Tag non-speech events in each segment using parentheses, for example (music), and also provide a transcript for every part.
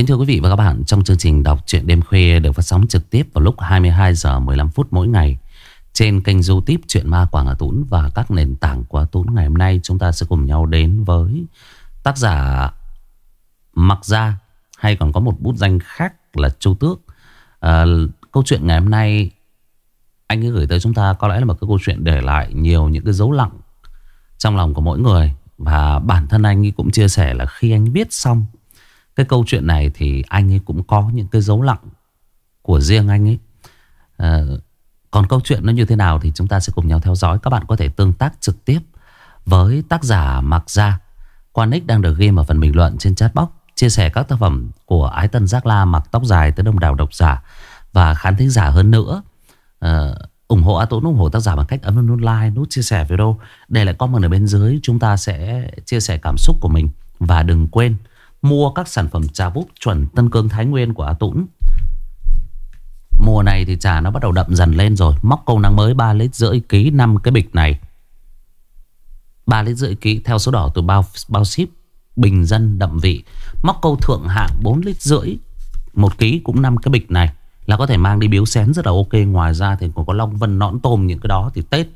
Kính thưa quý vị và các bạn, trong chương trình đọc truyện đêm khuya được phát sóng trực tiếp vào lúc 22 giờ 15 phút mỗi ngày trên kênh youtube truyện Ma Quảng Hà Tún và các nền tảng của Tún. Ngày hôm nay chúng ta sẽ cùng nhau đến với tác giả Mặc Gia hay còn có một bút danh khác là Châu Tước. À, câu chuyện ngày hôm nay anh ấy gửi tới chúng ta có lẽ là một cái câu chuyện để lại nhiều những cái dấu lặng trong lòng của mỗi người. Và bản thân anh ấy cũng chia sẻ là khi anh viết xong cái câu chuyện này thì anh ấy cũng có những cái dấu lặng của riêng anh ấy. À, còn câu chuyện nó như thế nào thì chúng ta sẽ cùng nhau theo dõi. Các bạn có thể tương tác trực tiếp với tác giả Mạc Gia. Qua nick đang được ghi ở phần bình luận trên chat box. Chia sẻ các tác phẩm của Ái Tân Giác La mặc tóc dài tới đông đảo độc giả và khán thính giả hơn nữa. À, ủng hộ A Tốn ủng hộ tác giả bằng cách ấn nút like, nút chia sẻ video. Để lại comment ở bên dưới chúng ta sẽ chia sẻ cảm xúc của mình. Và đừng quên mua các sản phẩm trà búp chuẩn Tân Cương Thái Nguyên của A Tũng. Mùa này thì trà nó bắt đầu đậm dần lên rồi. Móc câu năng mới 3 lít rưỡi ký 5 cái bịch này. 3 lít rưỡi ký theo số đỏ từ bao bao ship bình dân đậm vị. Móc câu thượng hạng 4 lít rưỡi một ký cũng 5 cái bịch này là có thể mang đi biếu xén rất là ok. Ngoài ra thì còn có long vân nõn tôm những cái đó thì Tết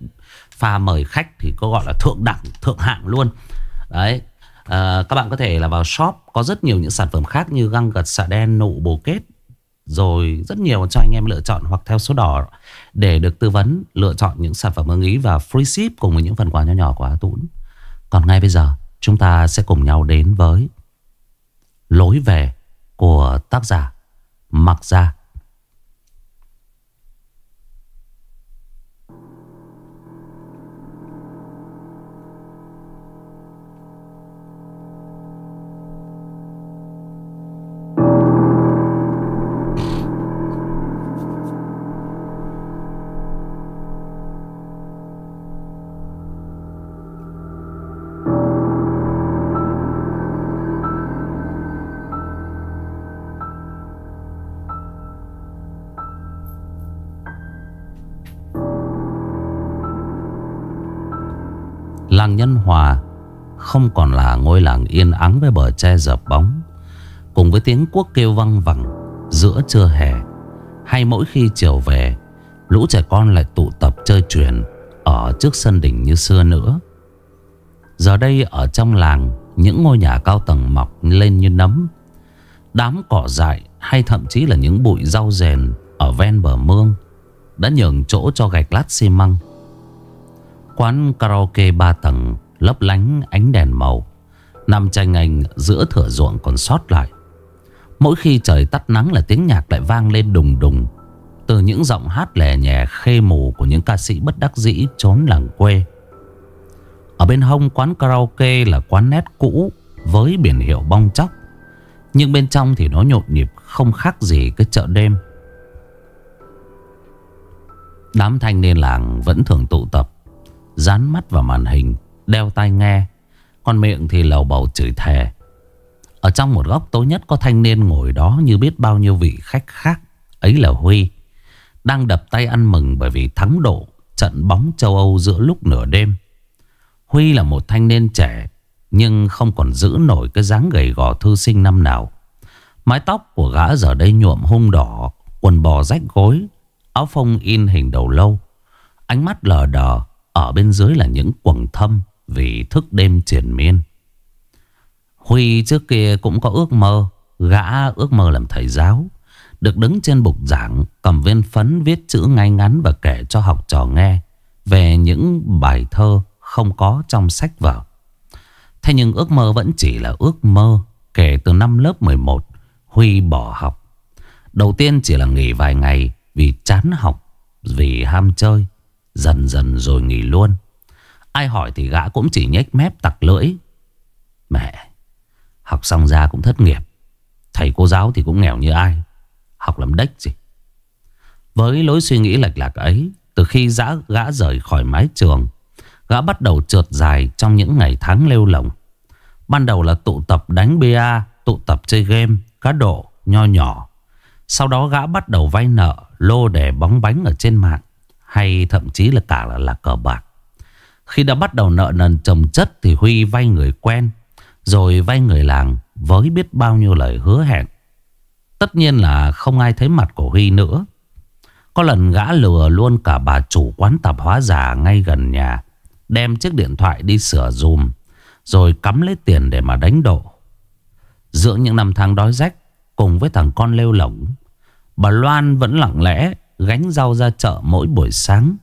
pha mời khách thì có gọi là thượng đẳng, thượng hạng luôn. Đấy, à, các bạn có thể là vào shop có rất nhiều những sản phẩm khác như găng gật xạ đen nụ bồ kết rồi rất nhiều cho anh em lựa chọn hoặc theo số đỏ để được tư vấn lựa chọn những sản phẩm ưng ý và free ship cùng với những phần quà nho nhỏ của Á Tún. Còn ngay bây giờ chúng ta sẽ cùng nhau đến với lối về của tác giả Mặc Gia. Không còn là ngôi làng yên ắng với bờ tre dập bóng. Cùng với tiếng quốc kêu văng vẳng giữa trưa hè hay mỗi khi chiều về, lũ trẻ con lại tụ tập chơi truyền ở trước sân đỉnh như xưa nữa. Giờ đây ở trong làng, những ngôi nhà cao tầng mọc lên như nấm. Đám cỏ dại hay thậm chí là những bụi rau rèn ở ven bờ mương đã nhường chỗ cho gạch lát xi măng. Quán karaoke ba tầng lấp lánh ánh đèn màu. Nằm tranh anh giữa thửa ruộng còn sót lại. Mỗi khi trời tắt nắng là tiếng nhạc lại vang lên đùng đùng. Từ những giọng hát lè nhẹ khê mù của những ca sĩ bất đắc dĩ trốn làng quê. Ở bên hông quán karaoke là quán nét cũ với biển hiệu bong chóc. Nhưng bên trong thì nó nhộn nhịp, không khác gì cái chợ đêm. Đám thanh niên làng vẫn thường tụ tập, Dán mắt vào màn hình. Đeo tai nghe, Con miệng thì lầu bầu chửi thề. Ở trong một góc tối nhất có thanh niên ngồi đó Như biết bao nhiêu vị khách khác, Ấy là Huy, Đang đập tay ăn mừng bởi vì thắng độ Trận bóng châu Âu giữa lúc nửa đêm. Huy là một thanh niên trẻ, Nhưng không còn giữ nổi Cái dáng gầy gò thư sinh năm nào. Mái tóc của gã giờ đây nhuộm hung đỏ, Quần bò rách gối, Áo phông in hình đầu lâu. Ánh mắt lờ đờ, ở bên dưới là những quầng thâm vì thức đêm triền miên. Huy trước kia cũng có ước mơ, gã ước mơ làm thầy giáo. Được đứng trên bục giảng, cầm viên phấn viết chữ ngay ngắn và kể cho học trò nghe về những bài thơ không có trong sách vở. Thế nhưng ước mơ vẫn chỉ là ước mơ kể từ năm lớp 11, Huy bỏ học. Đầu tiên chỉ là nghỉ vài ngày vì chán học, vì ham chơi. Dần dần rồi nghỉ luôn Ai hỏi thì gã cũng chỉ nhếch mép tặc lưỡi. Mẹ Học xong ra cũng thất nghiệp. Thầy cô giáo thì cũng nghèo như ai. Học làm đếch gì? Với lối suy nghĩ lệch lạc ấy Từ khi gã, gã rời khỏi mái trường Gã bắt đầu trượt dài Trong những ngày tháng lêu lồng. Ban đầu là tụ tập đánh bia Tụ tập chơi game Cá độ nho nhỏ. Sau đó gã bắt đầu vay nợ Lô đề bóng bánh ở trên mạng hay thậm chí là cả là, là cờ bạc. Khi đã bắt đầu nợ nần chồng chất thì Huy vay người quen, rồi vay người làng với biết bao nhiêu lời hứa hẹn. Tất nhiên là không ai thấy mặt của Huy nữa. Có lần gã lừa luôn cả bà chủ quán tạp hóa giả ngay gần nhà Đem chiếc điện thoại đi sửa dùm Rồi cắm lấy tiền để mà đánh độ. Giữa những năm tháng đói rách Cùng với thằng con lêu lỏng Bà Loan vẫn lặng lẽ Gánh rau ra chợ mỗi buổi sáng.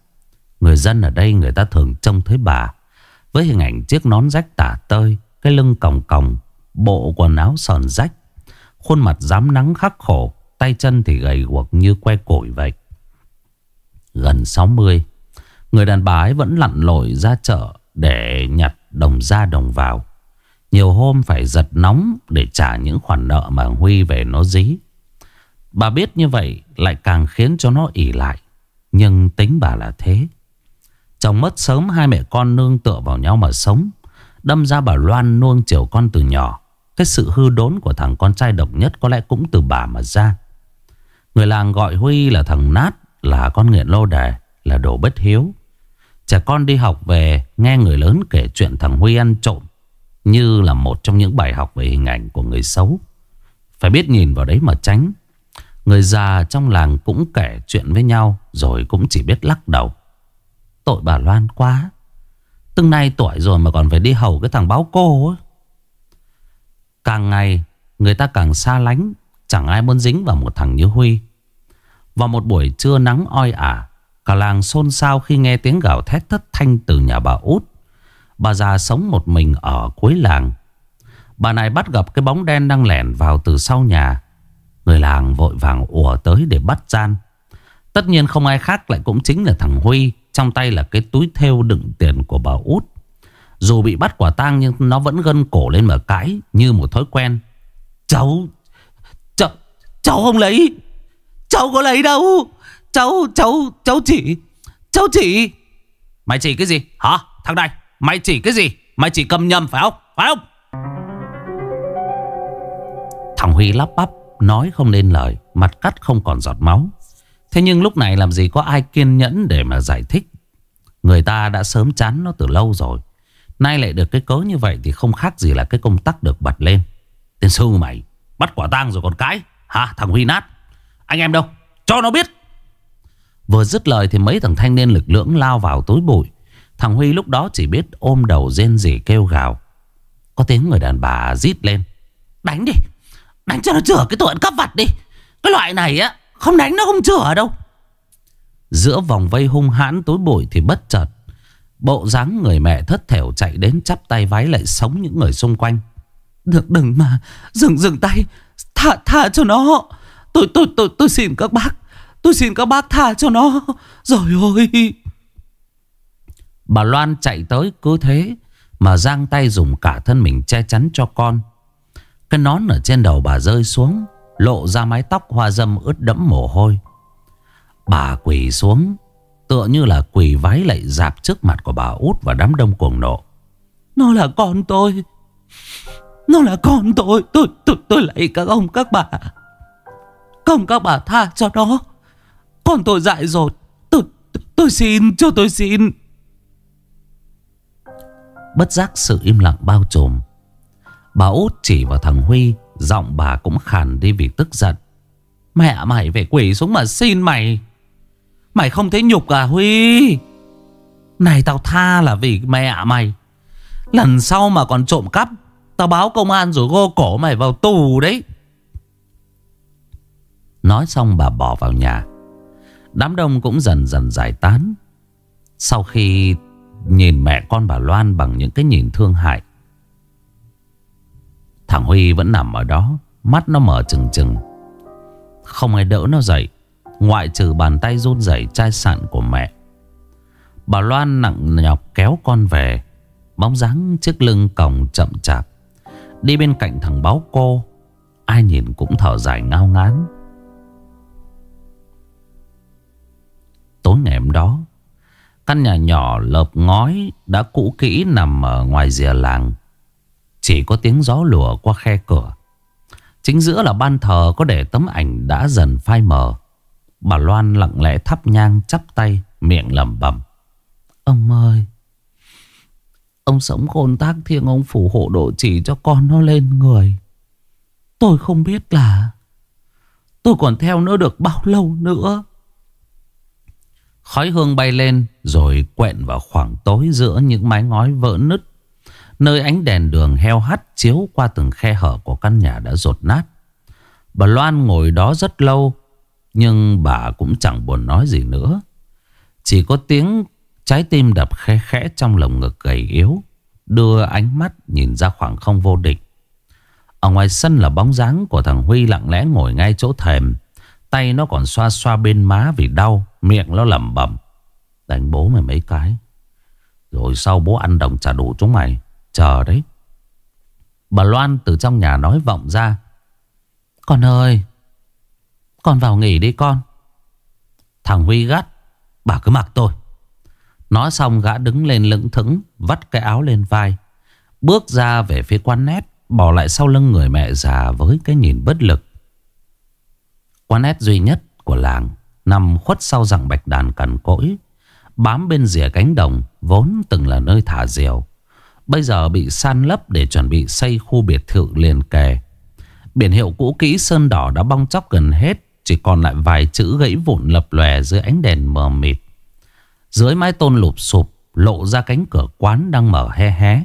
Người dân ở đây người ta thường trông thấy bà. Với hình ảnh chiếc nón rách tả tơi, Cái lưng còng còng, Bộ quần áo sòn rách, Khuôn mặt dám nắng khắc khổ, Tay chân thì gầy guộc như que củi vậy. Gần 60 Người đàn bà ấy vẫn lặn lội ra chợ Để nhặt đồng ra đồng vào. Nhiều hôm phải giật nóng Để trả những khoản nợ mà Huy về nó dí. Bà biết như vậy Lại càng khiến cho nó ỉ lại. Nhưng tính bà là thế. Chồng mất sớm, hai mẹ con nương tựa vào nhau mà sống. Đâm ra bà Loan nuông chiều con từ nhỏ. Cái sự hư đốn của thằng con trai độc nhất Có lẽ cũng từ bà mà ra. Người làng gọi Huy là thằng nát, Là con nghiện lô đề, Là đồ bất hiếu. Trẻ con đi học về, Nghe người lớn kể chuyện thằng Huy ăn trộm, Như là một trong những bài học về hình ảnh của người xấu. Phải biết nhìn vào đấy mà tránh. Người già trong làng cũng kể chuyện với nhau, Rồi cũng chỉ biết lắc đầu. Tội bà Loan quá. Từng nay tuổi rồi mà còn phải đi hầu cái thằng báo cô ấy. Càng ngày, người ta càng xa lánh, Chẳng ai muốn dính vào một thằng như Huy. Vào một buổi trưa nắng oi ả, Cả làng xôn xao khi nghe tiếng gào thét thất thanh từ nhà bà út. Bà già sống một mình ở cuối làng. Bà này bắt gặp cái bóng đen đang lẻn vào từ sau nhà. Người làng vội vàng ùa tới để bắt gian. Tất nhiên không ai khác lại cũng chính là thằng Huy. Trong tay là cái túi thêu đựng tiền của bà út. Dù bị bắt quả tang nhưng nó vẫn gân cổ lên mà cãi Như một thói quen. Cháu Cháu Cháu không lấy. Cháu có lấy đâu. Cháu Cháu Cháu chỉ Cháu chỉ. Mày chỉ cái gì? Hả? Thằng này, Mày chỉ cái gì? Mày chỉ cầm nhầm, phải không? Phải không? Thằng Huy lắp bắp, Nói không nên lời, Mặt cắt không còn giọt máu. Thế nhưng lúc này làm gì có ai kiên nhẫn để mà giải thích? Người ta đã sớm chán nó từ lâu rồi. Nay lại được cái cớ như vậy Thì không khác gì là cái công tắc được bật lên. Tên sư mày, Bắt quả tang rồi còn cái. Hả, thằng Huy nát? Anh em đâu? Cho nó biết. Vừa dứt lời thì mấy thằng thanh niên lực lưỡng lao vào tối bụi. Thằng Huy lúc đó chỉ biết ôm đầu rên rỉ kêu gào. Có tiếng người đàn bà rít lên. Đánh đi. Đánh cho nó chữa cái tội ăn cắp vặt đi. Cái loại này á không đánh nó không chữa đâu. Giữa vòng vây hung hãn tối bụi thì bất chợt Bộ dáng người mẹ thất thểu chạy đến chắp tay vái lại sống những người xung quanh. Đừng đừng mà Dừng dừng tay Thả thả cho nó. Tôi tôi tôi tôi xin các bác Tôi xin các bác tha cho nó. Rồi ôi. Bà Loan chạy tới cứ thế Mà giang tay dùng cả thân mình che chắn cho con. Cái nón ở trên đầu bà rơi xuống Lộ ra mái tóc hoa dâm ướt đẫm mồ hôi. Bà quỳ xuống Tựa như là quỳ vái lại dạp trước mặt của bà út và đám đông cuồng nộ. Nó là con tôi Nó là con tôi Tôi tôi tôi lấy các ông các bà. Không các bà tha cho nó. Con tôi dại dột tôi, tôi, tôi xin cho tôi xin. Bất giác sự im lặng bao trùm Bà út chỉ vào thằng Huy Giọng bà cũng khàn đi vì tức giận. Mẹ, mày về quỷ xuống mà xin mày. Mày không thấy nhục à Huy? Này, tao tha là vì mẹ mày. Lần sau mà còn trộm cắp, Tao báo công an rồi gô cổ mày vào tù đấy. Nói xong bà bỏ vào nhà. Đám đông cũng dần dần giải tán. Sau khi nhìn mẹ con bà Loan bằng những cái nhìn thương hại Thằng Huy vẫn nằm ở đó, Mắt nó mở trừng trừng. Không ai đỡ nó dậy, Ngoại trừ bàn tay run rẩy chai sạn của mẹ. Bà Loan nặng nhọc kéo con về, Bóng dáng chiếc lưng còng chậm chạp. Đi bên cạnh thằng báo cô, Ai nhìn cũng thở dài ngao ngán. Tối ngày hôm đó, Căn nhà nhỏ lợp ngói Đã cũ kỹ nằm ở ngoài rìa làng. Chỉ có tiếng gió lùa qua khe cửa. Chính giữa là ban thờ có để tấm ảnh đã dần phai mờ. Bà Loan lặng lẽ thắp nhang, chắp tay, Miệng lẩm bẩm. Ông ơi, Ông sống khôn tác thiêng ông phù hộ độ chỉ cho con nó lên người. Tôi không biết là Tôi còn theo nữa được bao lâu nữa. Khói hương bay lên Rồi quẹn vào khoảng tối giữa những mái ngói vỡ nứt. Nơi ánh đèn đường heo hắt chiếu qua từng khe hở của căn nhà đã rột nát. Bà Loan ngồi đó rất lâu, Nhưng bà cũng chẳng buồn nói gì nữa. Chỉ có tiếng trái tim đập khe khẽ trong lồng ngực gầy yếu, Đưa ánh mắt nhìn ra khoảng không vô định Ở ngoài sân là bóng dáng của thằng Huy lặng lẽ ngồi ngay chỗ thềm. Tay nó còn xoa xoa bên má vì đau, Miệng nó lẩm bẩm. Đánh bố mày mấy cái. Rồi sau bố ăn đồng trả đủ chúng mày. Chờ đấy. Bà Loan từ trong nhà nói vọng ra. Con ơi, Con vào nghỉ đi con. Thằng Huy gắt, Bà cứ mặc tôi. Nói xong gã đứng lên lững thững, Vắt cái áo lên vai. Bước ra về phía quán nét, Bỏ lại sau lưng người mẹ già với cái nhìn bất lực. Quán nét duy nhất của làng Nằm khuất sau rằng bạch đàn cằn cỗi, Bám bên rìa cánh đồng Vốn từng là nơi thả diều. Bây giờ bị san lấp để chuẩn bị xây khu biệt thự liền kề. Biển hiệu cũ kỹ sơn đỏ đã bong chóc gần hết, Chỉ còn lại vài chữ gãy vụn lập lòe dưới ánh đèn mờ mịt. Dưới mái tôn lụp sụp, Lộ ra cánh cửa quán đang mở hé hé.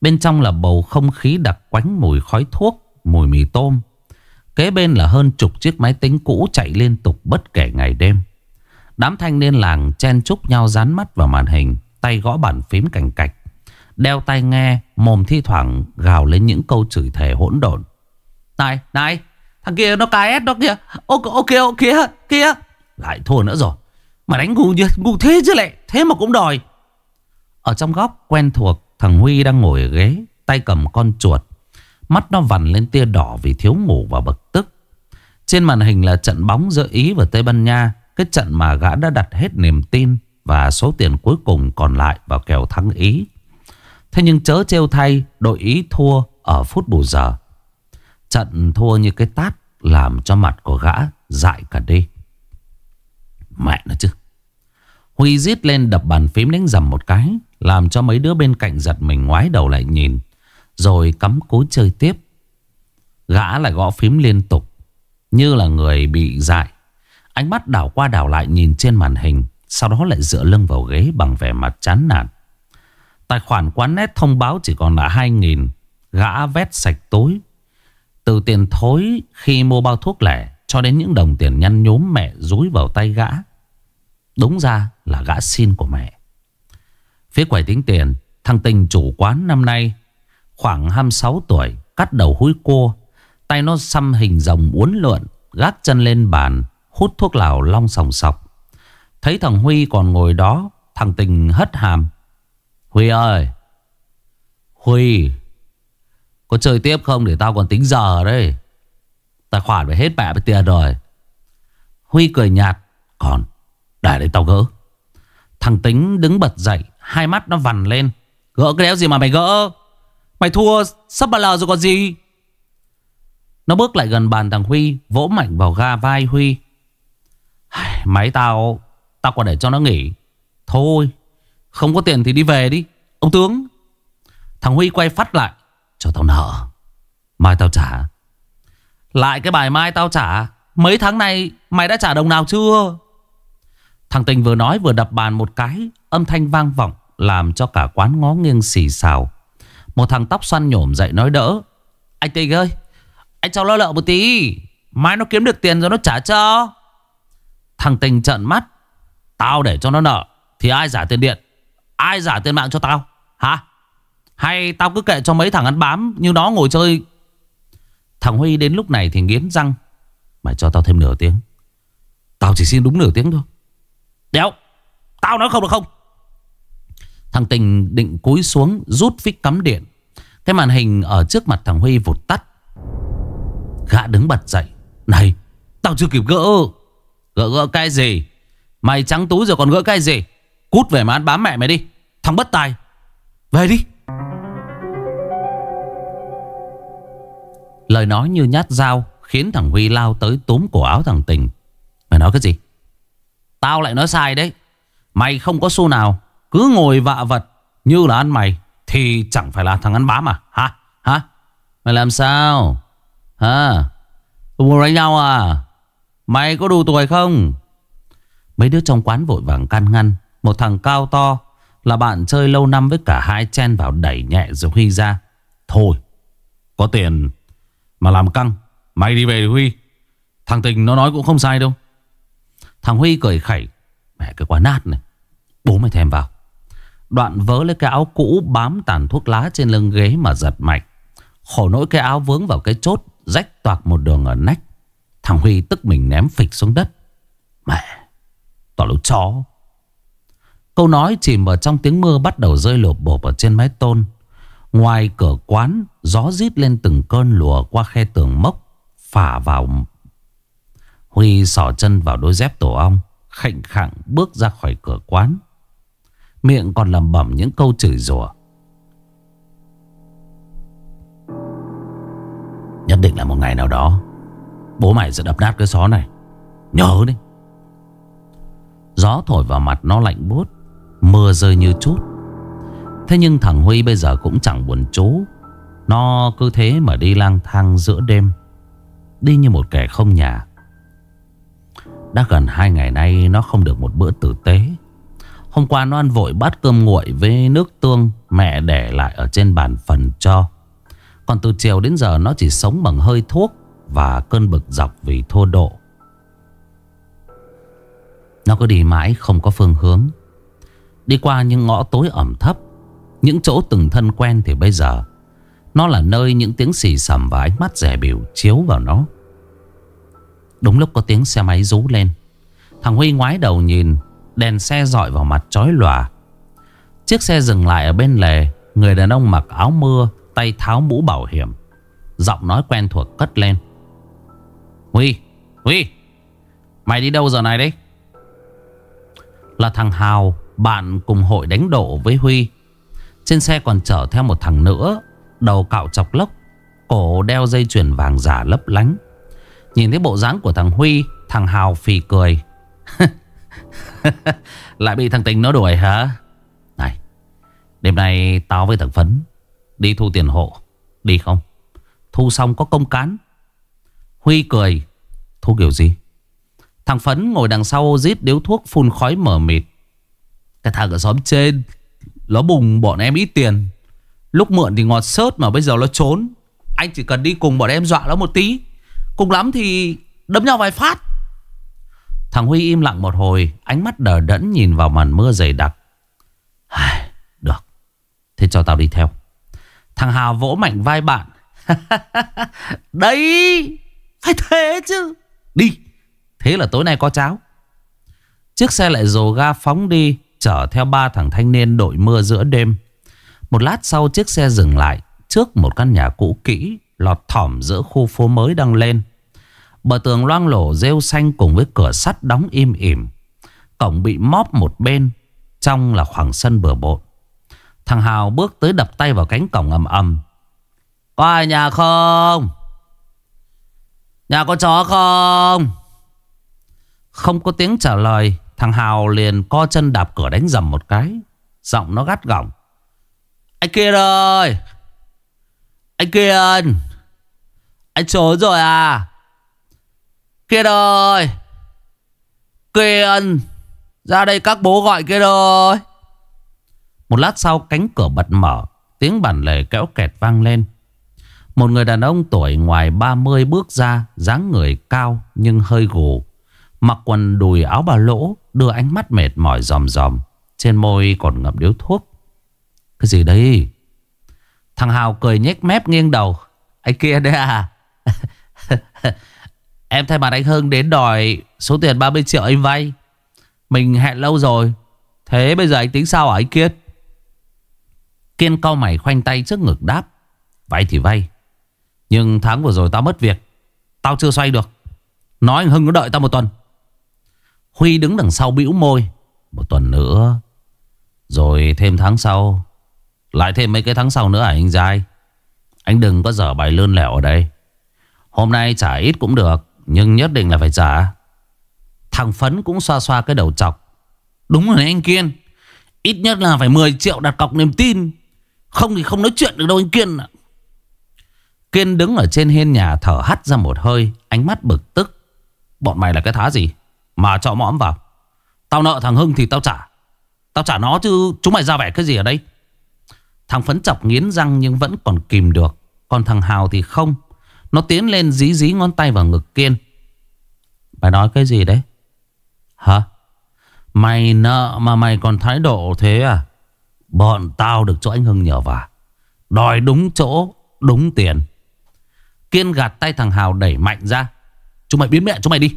Bên trong là bầu không khí đặc quánh mùi khói thuốc, Mùi mì tôm. Kế bên là hơn chục chiếc máy tính cũ chạy liên tục bất kể ngày đêm. Đám thanh niên làng chen chúc nhau dán mắt vào màn hình, Tay gõ bàn phím cành cạch. Đeo tai nghe Mồm thi thoảng gào lên những câu chửi thề hỗn độn. Này này Thằng kia nó KS đó kìa. Ok ok ok kia kìa Lại thua nữa rồi. Mà đánh ngu, ngu thế chứ lệ Thế mà cũng đòi. Ở trong góc quen thuộc Thằng Huy đang ngồi ở ghế Tay cầm con chuột. Mắt nó vằn lên tia đỏ vì thiếu ngủ và bực tức. Trên màn hình là trận bóng giữa Ý và Tây Ban Nha. Cái trận mà gã đã đặt hết niềm tin Và số tiền cuối cùng còn lại vào kèo thắng Ý. Thế nhưng chớ trêu thay, đội Ý thua ở phút bù giờ. Trận thua như cái tát Làm cho mặt của gã dại cả đi. Mẹ nó chứ. Huy rít lên đập bàn phím đánh dầm một cái, Làm cho mấy đứa bên cạnh giật mình ngoái đầu lại nhìn, rồi cắm cúi chơi tiếp. Gã lại gõ phím liên tục, Như là người bị dại. Ánh mắt đảo qua đảo lại nhìn trên màn hình, Sau đó lại dựa lưng vào ghế bằng vẻ mặt chán nản. Tài khoản quán nét thông báo chỉ còn là 2.000 Gã vét sạch tối Từ tiền thối khi mua bao thuốc lẻ Cho đến những đồng tiền nhăn nhốm mẹ rúi vào tay gã. Đúng ra là gã xin của mẹ. Phía quầy tính tiền, Thằng tình chủ quán năm nay Khoảng 26 tuổi, Cắt đầu húi cua, Tay nó xăm hình rồng uốn lượn, Gác chân lên bàn, Hút thuốc lào long sòng sọc. Thấy thằng Huy còn ngồi đó, Thằng Tình hất hàm. Huy ơi. Huy, Có chơi tiếp không? Để tao còn tính giờ đấy. Tài khoản phải hết bẹ với tiền rồi. Huy cười nhạt. Còn, để đấy tao gỡ. Thằng Tính đứng bật dậy, Hai mắt nó vằn lên. Gỡ cái đéo gì mà mày gỡ? Mày thua sắp bà lờ rồi còn gì? Nó bước lại gần bàn thằng Huy, Vỗ mạnh vào ga vai Huy. Máy tao Tao còn để cho nó nghỉ. Thôi. Không có tiền thì đi về đi. Ông tướng, Thằng Huy quay phát lại. Cho tao nợ. Mai tao trả. Lại cái bài mai tao trả. Mấy tháng nay mày đã trả đồng nào chưa? Thằng Tình vừa nói vừa đập bàn một cái. Âm thanh vang vọng, Làm cho cả quán ngó nghiêng xì xào. Một thằng tóc xoăn nhổm dậy nói đỡ. Anh Tình ơi, Anh cho lo lợ một tí. Mai nó kiếm được tiền rồi nó trả cho. Thằng Tình trợn mắt. Tao để cho nó nợ, Thì ai giả tiền điện? Ai giả tiền mạng cho tao Hả Hay tao cứ kệ cho mấy thằng ăn bám Như nó ngồi chơi Thằng Huy đến lúc này thì nghiến răng Mày cho tao thêm nửa tiếng Tao chỉ xin đúng nửa tiếng thôi Đéo Tao nói không được không Thằng Tình định cúi xuống rút phích cắm điện. Cái màn hình ở trước mặt thằng Huy vụt tắt. Gã đứng bật dậy. Này, tao chưa kịp gỡ. Gỡ gỡ cái gì? Mày trắng túi rồi còn gỡ cái gì? Cút về mà ăn bám mẹ mày đi. Thằng bất tài. Về đi. Lời nói như nhát dao khiến thằng Huy lao tới túm cổ áo thằng Tình. Mày nói cái gì? Tao lại nói sai đấy. Mày không có xu nào cứ ngồi vạ vật như là ăn mày Thì chẳng phải là thằng ăn bám à Hả? Hả? Mày làm sao? Hả? Tụi muốn đánh nhau à Mày có đủ tuổi không Mấy đứa trong quán vội vàng can ngăn một thằng cao to Là bạn chơi lâu năm với cả hai chen vào đẩy nhẹ rồi Huy ra. Thôi, Có tiền Mà làm căng, Mày đi về đi Huy. Thằng Tình nó nói cũng không sai đâu. Thằng Huy cười khẩy, Mẹ, cái quả nát này, Bố mày thèm vào. Đoạn vớ lấy cái áo cũ bám tàn thuốc lá trên lưng ghế mà giật mạnh. Khổ nỗi cái áo vướng vào cái chốt, Rách toạc một đường ở nách. Thằng Huy tức mình ném phịch xuống đất. Mẹ Tỏ lũ chó. Câu nói chìm vào trong tiếng mưa bắt đầu rơi lộp bộp ở trên mái tôn. Ngoài cửa quán, Gió rít lên từng cơn lùa qua khe tường mốc, Phả vào Huy sỏ chân vào đôi dép tổ ong, Khệnh khẳng bước ra khỏi cửa quán. Miệng còn lầm bẩm những câu chửi rủa. Nhất định là một ngày nào đó, Bố mày sẽ đập nát cái xó này. Nhớ đi. Gió thổi vào mặt nó lạnh buốt. Mưa rơi như chút Thế nhưng thằng Huy bây giờ cũng chẳng buồn chú Nó cứ thế mà đi lang thang giữa đêm, Đi như một kẻ không nhà. Đã gần hai ngày nay nó không được một bữa tử tế. Hôm qua nó ăn vội bát cơm nguội với nước tương Mẹ để lại ở trên bàn phần cho. Còn từ chiều đến giờ nó chỉ sống bằng hơi thuốc Và cơn bực dọc vì thua độ. Nó cứ đi mãi không có phương hướng. Đi qua những ngõ tối ẩm thấp, Những chỗ từng thân quen thì bây giờ, Nó là nơi những tiếng xì xầm và ánh mắt rẻ biểu chiếu vào nó. Đúng lúc có tiếng xe máy rú lên, Thằng Huy ngoái đầu nhìn, Đèn xe dọi vào mặt chói lòa. Chiếc xe dừng lại ở bên lề, Người đàn ông mặc áo mưa, Tay tháo mũ bảo hiểm, Giọng nói quen thuộc cất lên. Huy Huy, Mày đi đâu giờ này đấy? Là thằng Hào bạn cùng hội đánh đổ với Huy. Trên xe còn chở theo một thằng nữa, Đầu cạo chọc lốc, Cổ đeo dây chuyền vàng giả lấp lánh. Nhìn thấy bộ dáng của thằng Huy, Thằng Hào phì cười. (laughs) Lại bị thằng Tình nó đuổi hả? Này, Đêm nay tao với thằng Phấn Đi thu tiền hộ, Đi không? Thu xong có công cán. Huy cười, Thu kiểu gì? Thằng Phấn ngồi đằng sau rít điếu thuốc phun khói mờ mịt. Cái thằng ở xóm trên, Nó bùng bọn em ít tiền. Lúc mượn thì ngọt sớt mà bây giờ nó trốn. Anh chỉ cần đi cùng bọn em dọa nó một tí. Cùng lắm thì đấm nhau vài phát. Thằng Huy im lặng một hồi, Ánh mắt đờ đẫn nhìn vào màn mưa dày đặc. Được. Thế cho tao đi theo. Thằng Hào vỗ mạnh vai bạn. (laughs) Đấy, Phải thế chứ. Đi, Thế là tối nay có cháo. Chiếc xe lại rồ ga phóng đi. Chở theo ba thằng thanh niên đội mưa giữa đêm Một lát sau chiếc xe dừng lại Trước một căn nhà cũ kỹ Lọt thỏm giữa khu phố mới đang lên Bờ tường loang lổ rêu xanh cùng với cửa sắt đóng im ỉm. Cổng bị móp một bên. Trong là khoảng sân bừa bộn. Thằng Hào bước tới đập tay vào cánh cổng ầm ầm. Có ai nhà không? Nhà có chó không? Không có tiếng trả lời. Thằng Hào liền co chân đạp cửa đánh dầm một cái. Giọng nó gắt gỏng. Anh kia ơi! Anh Kiên! Anh trốn rồi à? Kiên ơi Kiên Ra đây các bố gọi kia ơi Một lát sau cánh cửa bật mở, Tiếng bản lề kéo kẹt vang lên Một người đàn ông tuổi ngoài 30 bước ra, dáng người cao nhưng hơi gù Mặc quần đùi áo bà lỗ, Đưa ánh mắt mệt mỏi dòm dòm Trên môi còn ngậm điếu thuốc Cái gì đấy Thằng Hào cười nhếch mép nghiêng đầu Anh kia đấy à (laughs) Em thay mặt anh Hưng đến đòi số tiền 30 triệu anh vay. Mình hẹn lâu rồi. Thế bây giờ anh tính sao hả anh Kiên? Kiên cau mày khoanh tay trước ngực đáp. Vay thì vay. Nhưng tháng vừa rồi tao mất việc. Tao chưa xoay được. Nói anh Hưng nó đợi tao một tuần. Huy đứng đằng sau bĩu môi. Một tuần nữa. Rồi thêm tháng sau. Lại thêm mấy cái tháng sau nữa à anh dai. Anh đừng có dở bài lươn lẹo ở đây. Hôm nay trả ít cũng được. Nhưng nhất định là phải trả Thằng Phấn cũng xoa xoa cái đầu chọc Đúng rồi anh Kiên Ít nhất là phải 10 triệu đặt cọc niềm tin Không thì không nói chuyện được đâu anh Kiên Kiên đứng ở trên hiên nhà thở hắt ra một hơi, Ánh mắt bực tức Bọn mày là cái thá gì mà cho mõm vào. Tao nợ thằng Hưng thì tao trả. Tao trả nó chứ chúng mày ra vẻ cái gì ở đây? Thằng Phấn chọc nghiến răng nhưng vẫn còn kìm được. Còn thằng Hào thì không. Nó tiến lên dí dí ngón tay vào ngực Kiên. Mày nói cái gì đấy? Hả? Mày nợ mà mày còn thái độ thế à? Bọn tao được chỗ anh Hưng nhờ vả. Đòi đúng chỗ, Đúng tiền. Kiên gạt tay thằng Hào đẩy mạnh ra. Chúng mày biến mẹ chúng mày đi.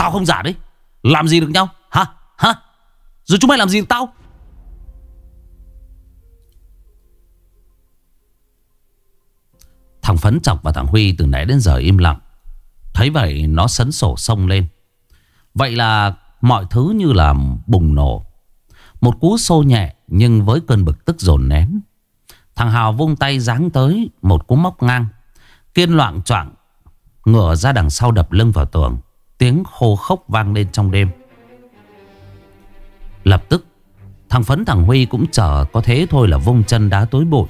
Tao không giả đấy. Làm gì được nhau? Hả? Hả? Rồi chúng mày làm gì được tao? Thằng Phấn Chọc và thằng Huy từ nãy đến giờ im lặng. Thấy vậy, nó sấn sổ sông lên. Vậy là mọi thứ như là bùng nổ. Một cú xô nhẹ, nhưng với cơn bực tức dồn nén. Thằng Hào vung tay giáng tới, một cú móc ngang. Kiên loạn choạng, Ngửa ra đằng sau đập lưng vào tường. Tiếng khô khốc vang lên trong đêm. Lập tức, Thằng Phấn thằng Huy cũng chờ có thế thôi là vung chân đá tối bụi.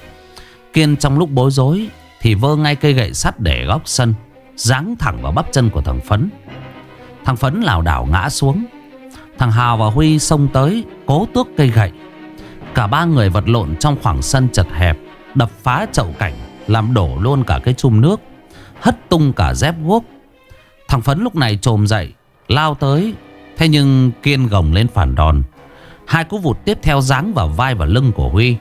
Kiên trong lúc bối rối Thì vơ ngay cây gậy sắt để góc sân, Giáng thẳng vào bắp chân của thằng Phấn. Thằng Phấn lảo đảo ngã xuống. Thằng Hào và Huy xông tới, Cố tước cây gậy. Cả ba người vật lộn trong khoảng sân chật hẹp, Đập phá chậu cảnh, Làm đổ luôn cả cái chum nước, Hất tung cả dép guốc. Thằng Phấn lúc này trồm dậy, Lao tới. Thế nhưng Kiên gồng lên phản đòn. Hai cú vụt tiếp theo giáng vào vai và lưng của Huy.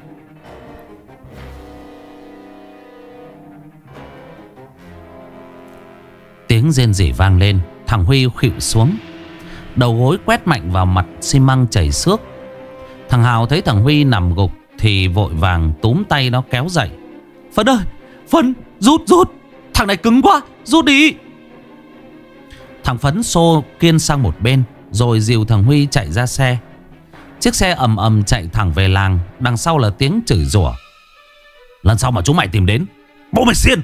Tiếng rên rỉ vang lên, Thằng Huy khịu xuống. Đầu gối quét mạnh vào mặt xi măng chảy xước. Thằng Hào thấy thằng Huy nằm gục Thì vội vàng túm tay nó kéo dậy. Phấn ơi! Phấn! Rút rút! Thằng này cứng quá! Rút đi! Thằng Phấn xô kiên sang một bên, Rồi dìu thằng Huy chạy ra xe. Chiếc xe ầm ầm chạy thẳng về làng, Đằng sau là tiếng chửi rủa. Lần sau mà chúng mày tìm đến, Bố mày xiên!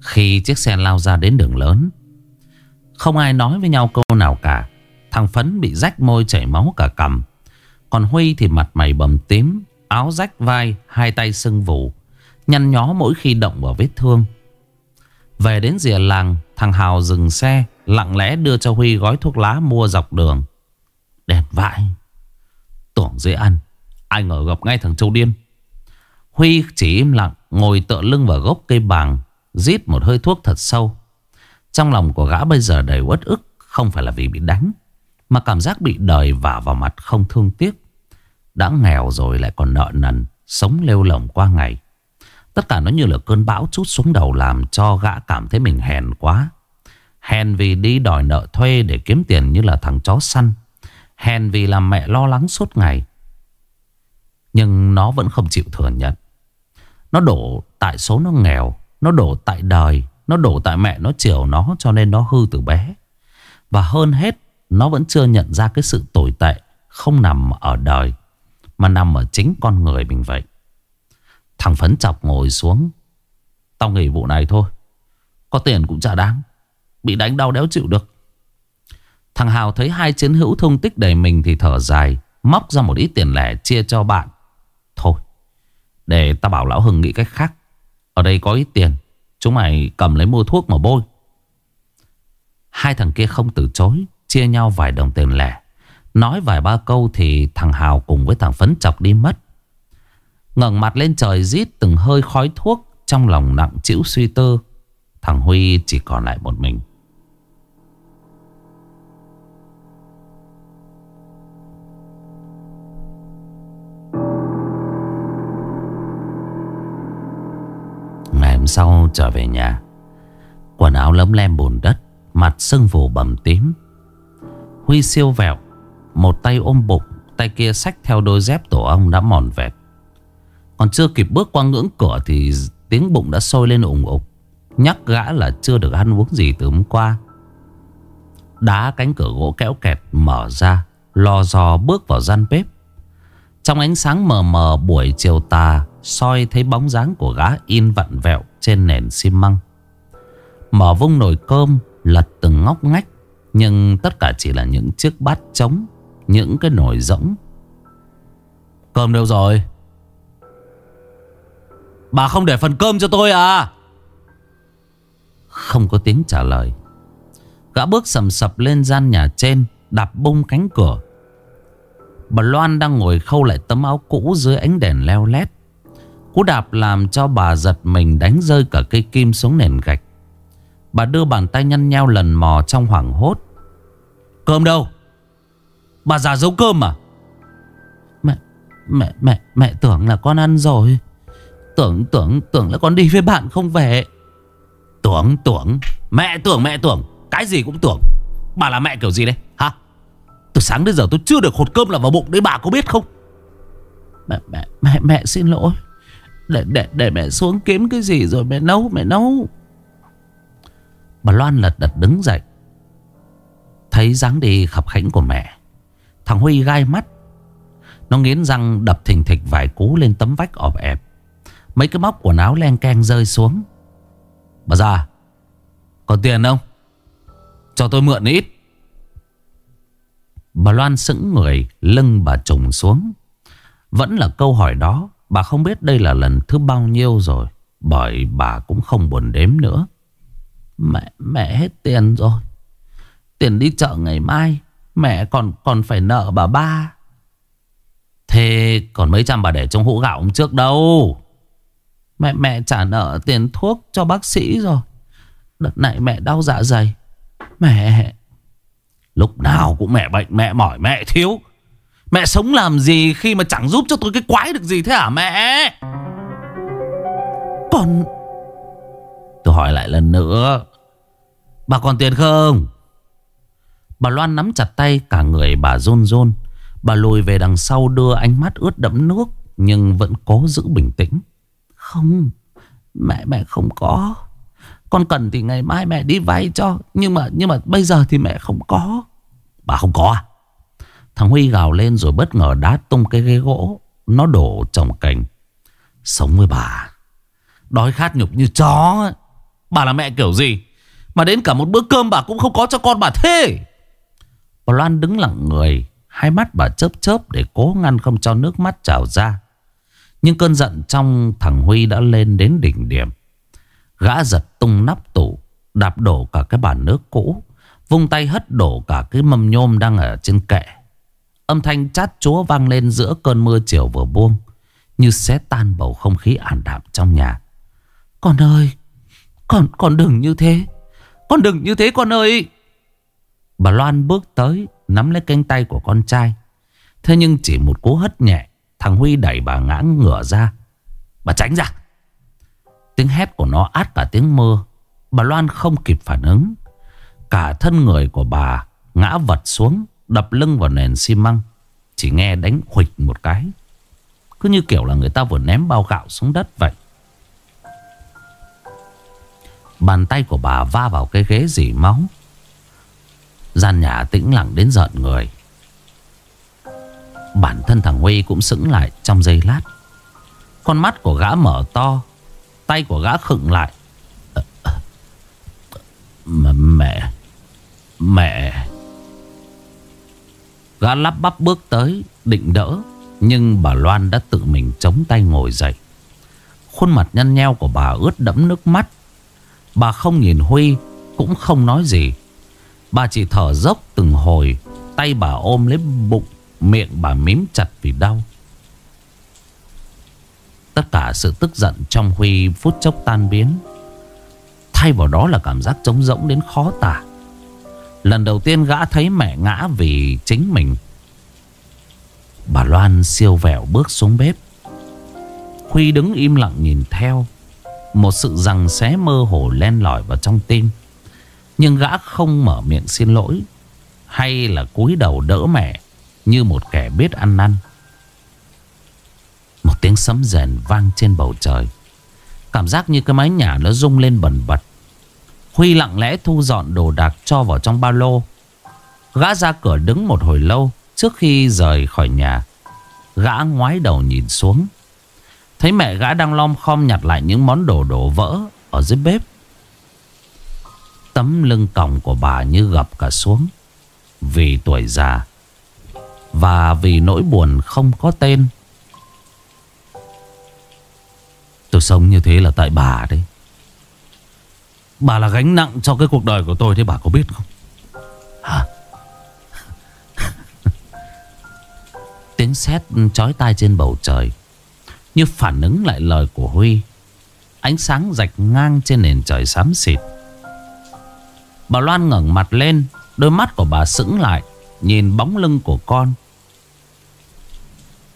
Khi chiếc xe lao ra đến đường lớn, Không ai nói với nhau câu nào cả. Thằng Phấn bị rách môi chảy máu cả cằm. Còn Huy thì mặt mày bầm tím, Áo rách vai, Hai tay sưng vù, Nhăn nhó mỗi khi động vào vết thương. Về đến rìa làng, Thằng Hào dừng xe, Lặng lẽ đưa cho Huy gói thuốc lá mua dọc đường. Đẹp vãi. Tưởng dễ ăn, Ai ngờ gặp ngay thằng Châu Điên. Huy chỉ im lặng, Ngồi tựa lưng vào gốc cây bàng, Rít một hơi thuốc thật sâu. Trong lòng của gã bây giờ đầy uất ức, Không phải là vì bị đánh mà cảm giác bị đời vả vào mặt không thương tiếc. Đã nghèo rồi lại còn nợ nần, Sống lêu lỏng qua ngày. Tất cả nó như là cơn bão chút xuống đầu Làm cho gã cảm thấy mình hèn quá. Hèn vì đi đòi nợ thuê Để kiếm tiền như là thằng chó săn. Hèn vì làm mẹ lo lắng suốt ngày. Nhưng nó vẫn không chịu thừa nhận. Nó đổ tại số nó nghèo, nó đổ tại đời, Nó đổ tại mẹ nó chiều nó cho nên nó hư từ bé. Và hơn hết nó vẫn chưa nhận ra cái sự tồi tệ Không nằm ở đời, Mà nằm ở chính con người mình vậy. Thằng Phấn chọc ngồi xuống. Tao nghỉ vụ này thôi. Có tiền cũng chả đáng. Bị đánh đau đéo chịu được. Thằng Hào thấy hai chiến hữu thông tích đầy mình Thì thở dài, Móc ra một ít tiền lẻ chia cho bạn. Thôi, Để ta bảo Lão Hưng nghĩ cách khác. Ở đây có ít tiền, Chúng mày cầm lấy mua thuốc mà bôi. Hai thằng kia không từ chối. Chia nhau vài đồng tiền lẻ. Nói vài ba câu thì thằng Hào cùng với thằng Phấn chọc đi mất. Ngẩng mặt lên trời rít từng hơi khói thuốc Trong lòng nặng chịu suy tư. Thằng Huy chỉ còn lại một mình. Ngày hôm sau trở về nhà, Quần áo lấm lem bùn đất, Mặt sưng vù bầm tím. Huy siêu vẹo Một tay ôm bụng Tay kia xách theo đôi dép tổ ong đã mòn vẹt. Còn chưa kịp bước qua ngưỡng cửa Thì tiếng bụng đã sôi lên ủng ục. Nhắc gã là chưa được ăn uống gì từ hôm qua. Đá cánh cửa gỗ kéo kẹt mở ra Lò dò bước vào gian bếp. Trong ánh sáng mờ mờ buổi chiều tà soi thấy bóng dáng của gã in vặn vẹo trên nền xi măng. Mở vung nồi cơm, lật từng ngóc ngách, nhưng tất cả chỉ là những chiếc bát trống, Những cái nồi rỗng. Cơm đâu rồi? Bà không để phần cơm cho tôi à? Không có tiếng trả lời. Gã bước sầm sập lên gian nhà trên, Đạp bung cánh cửa. Bà Loan đang ngồi khâu lại tấm áo cũ dưới ánh đèn leo lét. Cú đạp làm cho bà giật mình đánh rơi cả cây kim xuống nền gạch. Bà đưa bàn tay nhăn nheo lần mò trong hoảng hốt. Cơm đâu? Bà già giấu cơm à? Mẹ Mẹ mẹ mẹ tưởng là con ăn rồi. Tưởng tưởng tưởng là con đi với bạn không về. Tưởng tưởng. Mẹ tưởng mẹ tưởng. Cái gì cũng tưởng. Bà là mẹ kiểu gì đấy? Hả? Từ sáng đến giờ tôi chưa được hột cơm là vào bụng. Đấy bà có biết không? Mẹ mẹ mẹ mẹ xin lỗi. Để, để, để mẹ xuống kiếm cái gì rồi mẹ nấu mẹ nấu. Bà Loan lật đật đứng dậy. Thấy dáng đi khập khánh của mẹ, Thằng Huy gai mắt. Nó nghiến răng đập thình thịch vài cú lên tấm vách ọp ẹp. Mấy cái móc quần áo len keng rơi xuống. Bà già, Có tiền không? Cho tôi mượn ít. Bà Loan sững người, Lưng bà trùng xuống. Vẫn là câu hỏi đó, Bà không biết đây là lần thứ bao nhiêu rồi, Bởi bà cũng không buồn đếm nữa. Mẹ, mẹ hết tiền rồi. Tiền đi chợ ngày mai Mẹ còn còn phải nợ bà ba. Thế còn mấy trăm bà để trong hũ gạo ông trước đâu? Mẹ mẹ trả nợ tiền thuốc cho bác sĩ rồi. Đợt này mẹ đau dạ dày. Mẹ Lúc nào cũng mẹ bệnh mẹ mỏi mẹ thiếu. Mẹ sống làm gì khi mà chẳng giúp cho tôi cái quái được gì thế hả mẹ? Còn Tôi hỏi lại lần nữa. Bà còn tiền không? Bà Loan nắm chặt tay cả người bà rôn rôn. Bà lùi về đằng sau đưa ánh mắt ướt đẫm nước, Nhưng vẫn cố giữ bình tĩnh. Không, Mẹ mẹ không có. Con cần thì ngày mai mẹ đi vay cho, Nhưng mà nhưng mà bây giờ thì mẹ không có. Bà không có à? Thằng Huy gào lên rồi bất ngờ đá tung cái ghế gỗ. Nó đổ trồng cành. Sống với bà. Đói khát nhục như chó. Bà là mẹ kiểu gì? Mà đến cả một bữa cơm bà cũng không có cho con bà thế Bà Loan đứng lặng người Hai mắt bà chớp chớp để cố ngăn không cho nước mắt trào ra. Nhưng cơn giận trong thằng Huy đã lên đến đỉnh điểm. Gã giật tung nắp tủ Đạp đổ cả cái bàn nước cũ Vung tay hất đổ cả cái mâm nhôm đang ở trên kệ. Âm thanh chát chúa vang lên giữa cơn mưa chiều vừa buông Như xé tan bầu không khí ảm đạm trong nhà. Con ơi Con, con đừng như thế. Con đừng như thế con ơi. Bà Loan bước tới, Nắm lấy cánh tay của con trai. Thế nhưng chỉ một cú hất nhẹ, Thằng Huy đẩy bà ngã ngửa ra. Bà tránh ra. Tiếng hét của nó át cả tiếng mưa Bà Loan không kịp phản ứng. Cả thân người của bà ngã vật xuống, Đập lưng vào nền xi măng. Chỉ nghe đánh khuỵch một cái. Cứ như kiểu là người ta vừa ném bao gạo xuống đất vậy. Bàn tay của bà va vào cái ghế dỉ máu. Gian nhà tĩnh lặng đến giận người. Bản thân thằng Huy cũng sững lại trong giây lát. Con mắt của gã mở to, Tay của gã khựng lại. Ờ, ờ, mẹ Mẹ. Gã lắp bắp bước tới, Định đỡ, Nhưng bà Loan đã tự mình chống tay ngồi dậy. Khuôn mặt nhăn nheo của bà ướt đẫm nước mắt. Bà không nhìn Huy, Cũng không nói gì. Bà chỉ thở dốc từng hồi, Tay bà ôm lấy bụng, Miệng bà mím chặt vì đau. Tất cả sự tức giận trong Huy phút chốc tan biến. Thay vào đó là cảm giác trống rỗng đến khó tả. Lần đầu tiên gã thấy mẹ ngã vì chính mình. Bà Loan siêu vẹo bước xuống bếp. Huy đứng im lặng nhìn theo. Một sự rằng xé mơ hồ len lỏi vào trong tim. Nhưng gã không mở miệng xin lỗi, Hay là cúi đầu đỡ mẹ Như một kẻ biết ăn năn. Một tiếng sấm rèn vang trên bầu trời. Cảm giác như cái mái nhà nó rung lên bần bật. Huy lặng lẽ thu dọn đồ đạc cho vào trong ba lô. Gã ra cửa đứng một hồi lâu Trước khi rời khỏi nhà. Gã ngoái đầu nhìn xuống. Thấy mẹ gã đang lom khom nhặt lại những món đồ đổ vỡ Ở dưới bếp. Tấm lưng còng của bà như gập cả xuống. Vì tuổi già Và vì nỗi buồn không có tên. Tôi sống như thế là tại bà đấy. Bà là gánh nặng cho cái cuộc đời của tôi Thế bà có biết không? Hả? (laughs) Tiếng sét chói tai trên bầu trời. Như phản ứng lại lời của Huy. Ánh sáng rạch ngang trên nền trời xám xịt. Bà Loan ngẩng mặt lên, Đôi mắt của bà sững lại, Nhìn bóng lưng của con.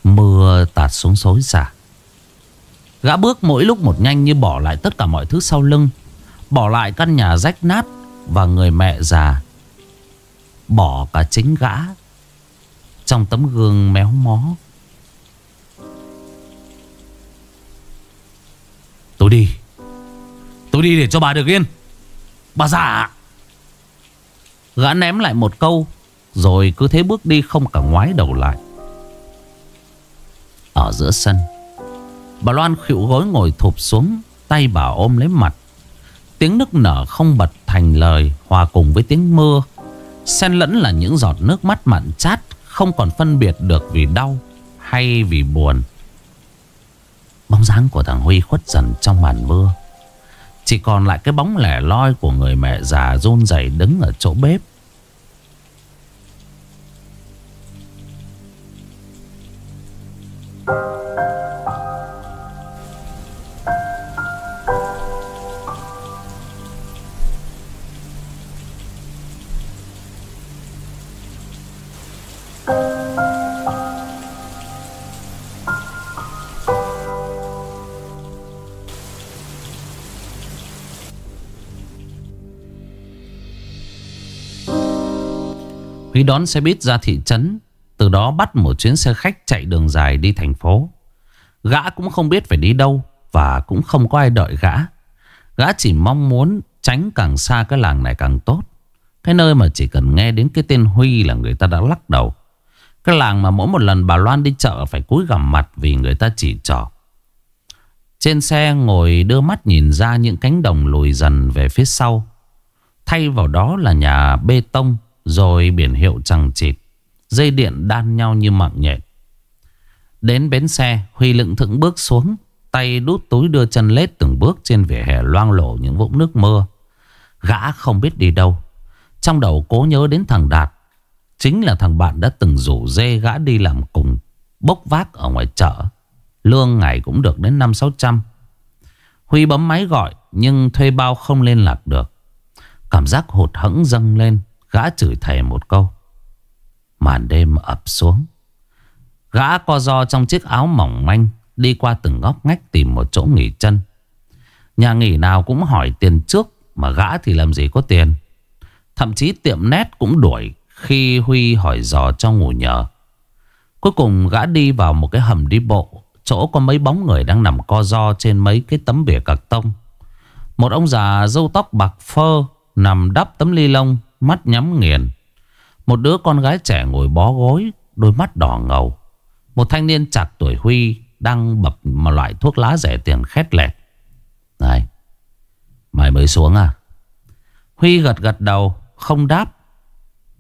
Mưa tạt xuống xối xả. Gã bước mỗi lúc một nhanh như bỏ lại tất cả mọi thứ sau lưng, Bỏ lại căn nhà rách nát Và người mẹ già. Bỏ cả chính gã Trong tấm gương méo mó. Tôi đi. Tôi đi để cho bà được yên. Bà dạ già Gã ném lại một câu, Rồi cứ thế bước đi không cả ngoái đầu lại. Ở giữa sân, Bà Loan khịu gối ngồi thụp xuống, Tay bà ôm lấy mặt. Tiếng nước nở không bật thành lời, Hòa cùng với tiếng mưa. Xen lẫn là những giọt nước mắt mặn chát, Không còn phân biệt được vì đau Hay vì buồn. Bóng dáng của thằng Huy khuất dần trong màn mưa. Chỉ còn lại cái bóng lẻ loi của người mẹ già run rẩy đứng ở chỗ bếp. Huy đón xe buýt ra thị trấn, Từ đó bắt một chuyến xe khách chạy đường dài đi thành phố. Gã cũng không biết phải đi đâu Và cũng không có ai đợi gã. Gã chỉ mong muốn tránh càng xa cái làng này càng tốt. Cái nơi mà chỉ cần nghe đến cái tên Huy là người ta đã lắc đầu. Cái làng mà mỗi một lần bà Loan đi chợ phải cúi gằm mặt vì người ta chỉ trỏ. Trên xe ngồi đưa mắt nhìn ra những cánh đồng lùi dần về phía sau. Thay vào đó là nhà bê tông rồi biển hiệu chẳng chịt, Dây điện đan nhau như mạng nhện. Đến bến xe, Huy lựng thững bước xuống, Tay đút túi đưa chân lết từng bước Trên vỉa hè loang lổ những vũng nước mưa. Gã không biết đi đâu. Trong đầu cố nhớ đến thằng Đạt. Chính là thằng bạn đã từng rủ dê gã đi làm cùng, Bốc vác ở ngoài chợ. Lương ngày cũng được đến 5-600 Huy bấm máy gọi, Nhưng thuê bao không liên lạc được. Cảm giác hụt hẫng dâng lên. Gã chửi thề một câu. Màn đêm ập xuống. Gã co do trong chiếc áo mỏng manh, Đi qua từng ngóc ngách tìm một chỗ nghỉ chân. Nhà nghỉ nào cũng hỏi tiền trước, Mà gã thì làm gì có tiền. Thậm chí tiệm nét cũng đuổi Khi Huy hỏi dò cho ngủ nhờ. Cuối cùng gã đi vào một cái hầm đi bộ, Chỗ có mấy bóng người đang nằm co do Trên mấy cái tấm bìa cạc tông. Một ông già râu tóc bạc phơ Nằm đắp tấm ly lông Mắt nhắm nghiền. Một đứa con gái trẻ ngồi bó gối, Đôi mắt đỏ ngầu. Một thanh niên chặt tuổi Huy Đang bập một loại thuốc lá rẻ tiền khét lẹt. Này, Mày mới xuống à? Huy gật gật đầu, Không đáp.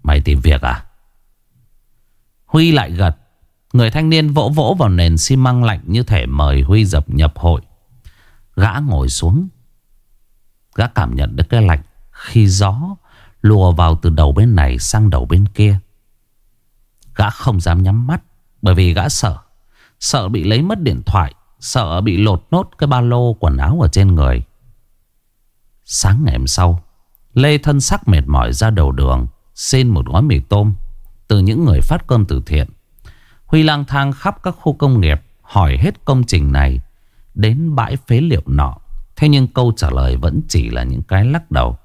Mày tìm việc à? Huy lại gật. Người thanh niên vỗ vỗ vào nền xi măng lạnh Như thể mời Huy dập nhập hội. Gã ngồi xuống. Gã cảm nhận được cái lạnh Khi gió Lùa vào từ đầu bên này sang đầu bên kia. Gã không dám nhắm mắt, Bởi vì gã sợ. Sợ bị lấy mất điện thoại, Sợ bị lột nốt cái ba lô quần áo ở trên người. Sáng ngày hôm sau, Lê thân sắc mệt mỏi ra đầu đường, Xin một gói mì tôm Từ những người phát cơm từ thiện. Huy lang thang khắp các khu công nghiệp Hỏi hết công trình này, Đến bãi phế liệu nọ. Thế nhưng câu trả lời vẫn chỉ là những cái lắc đầu.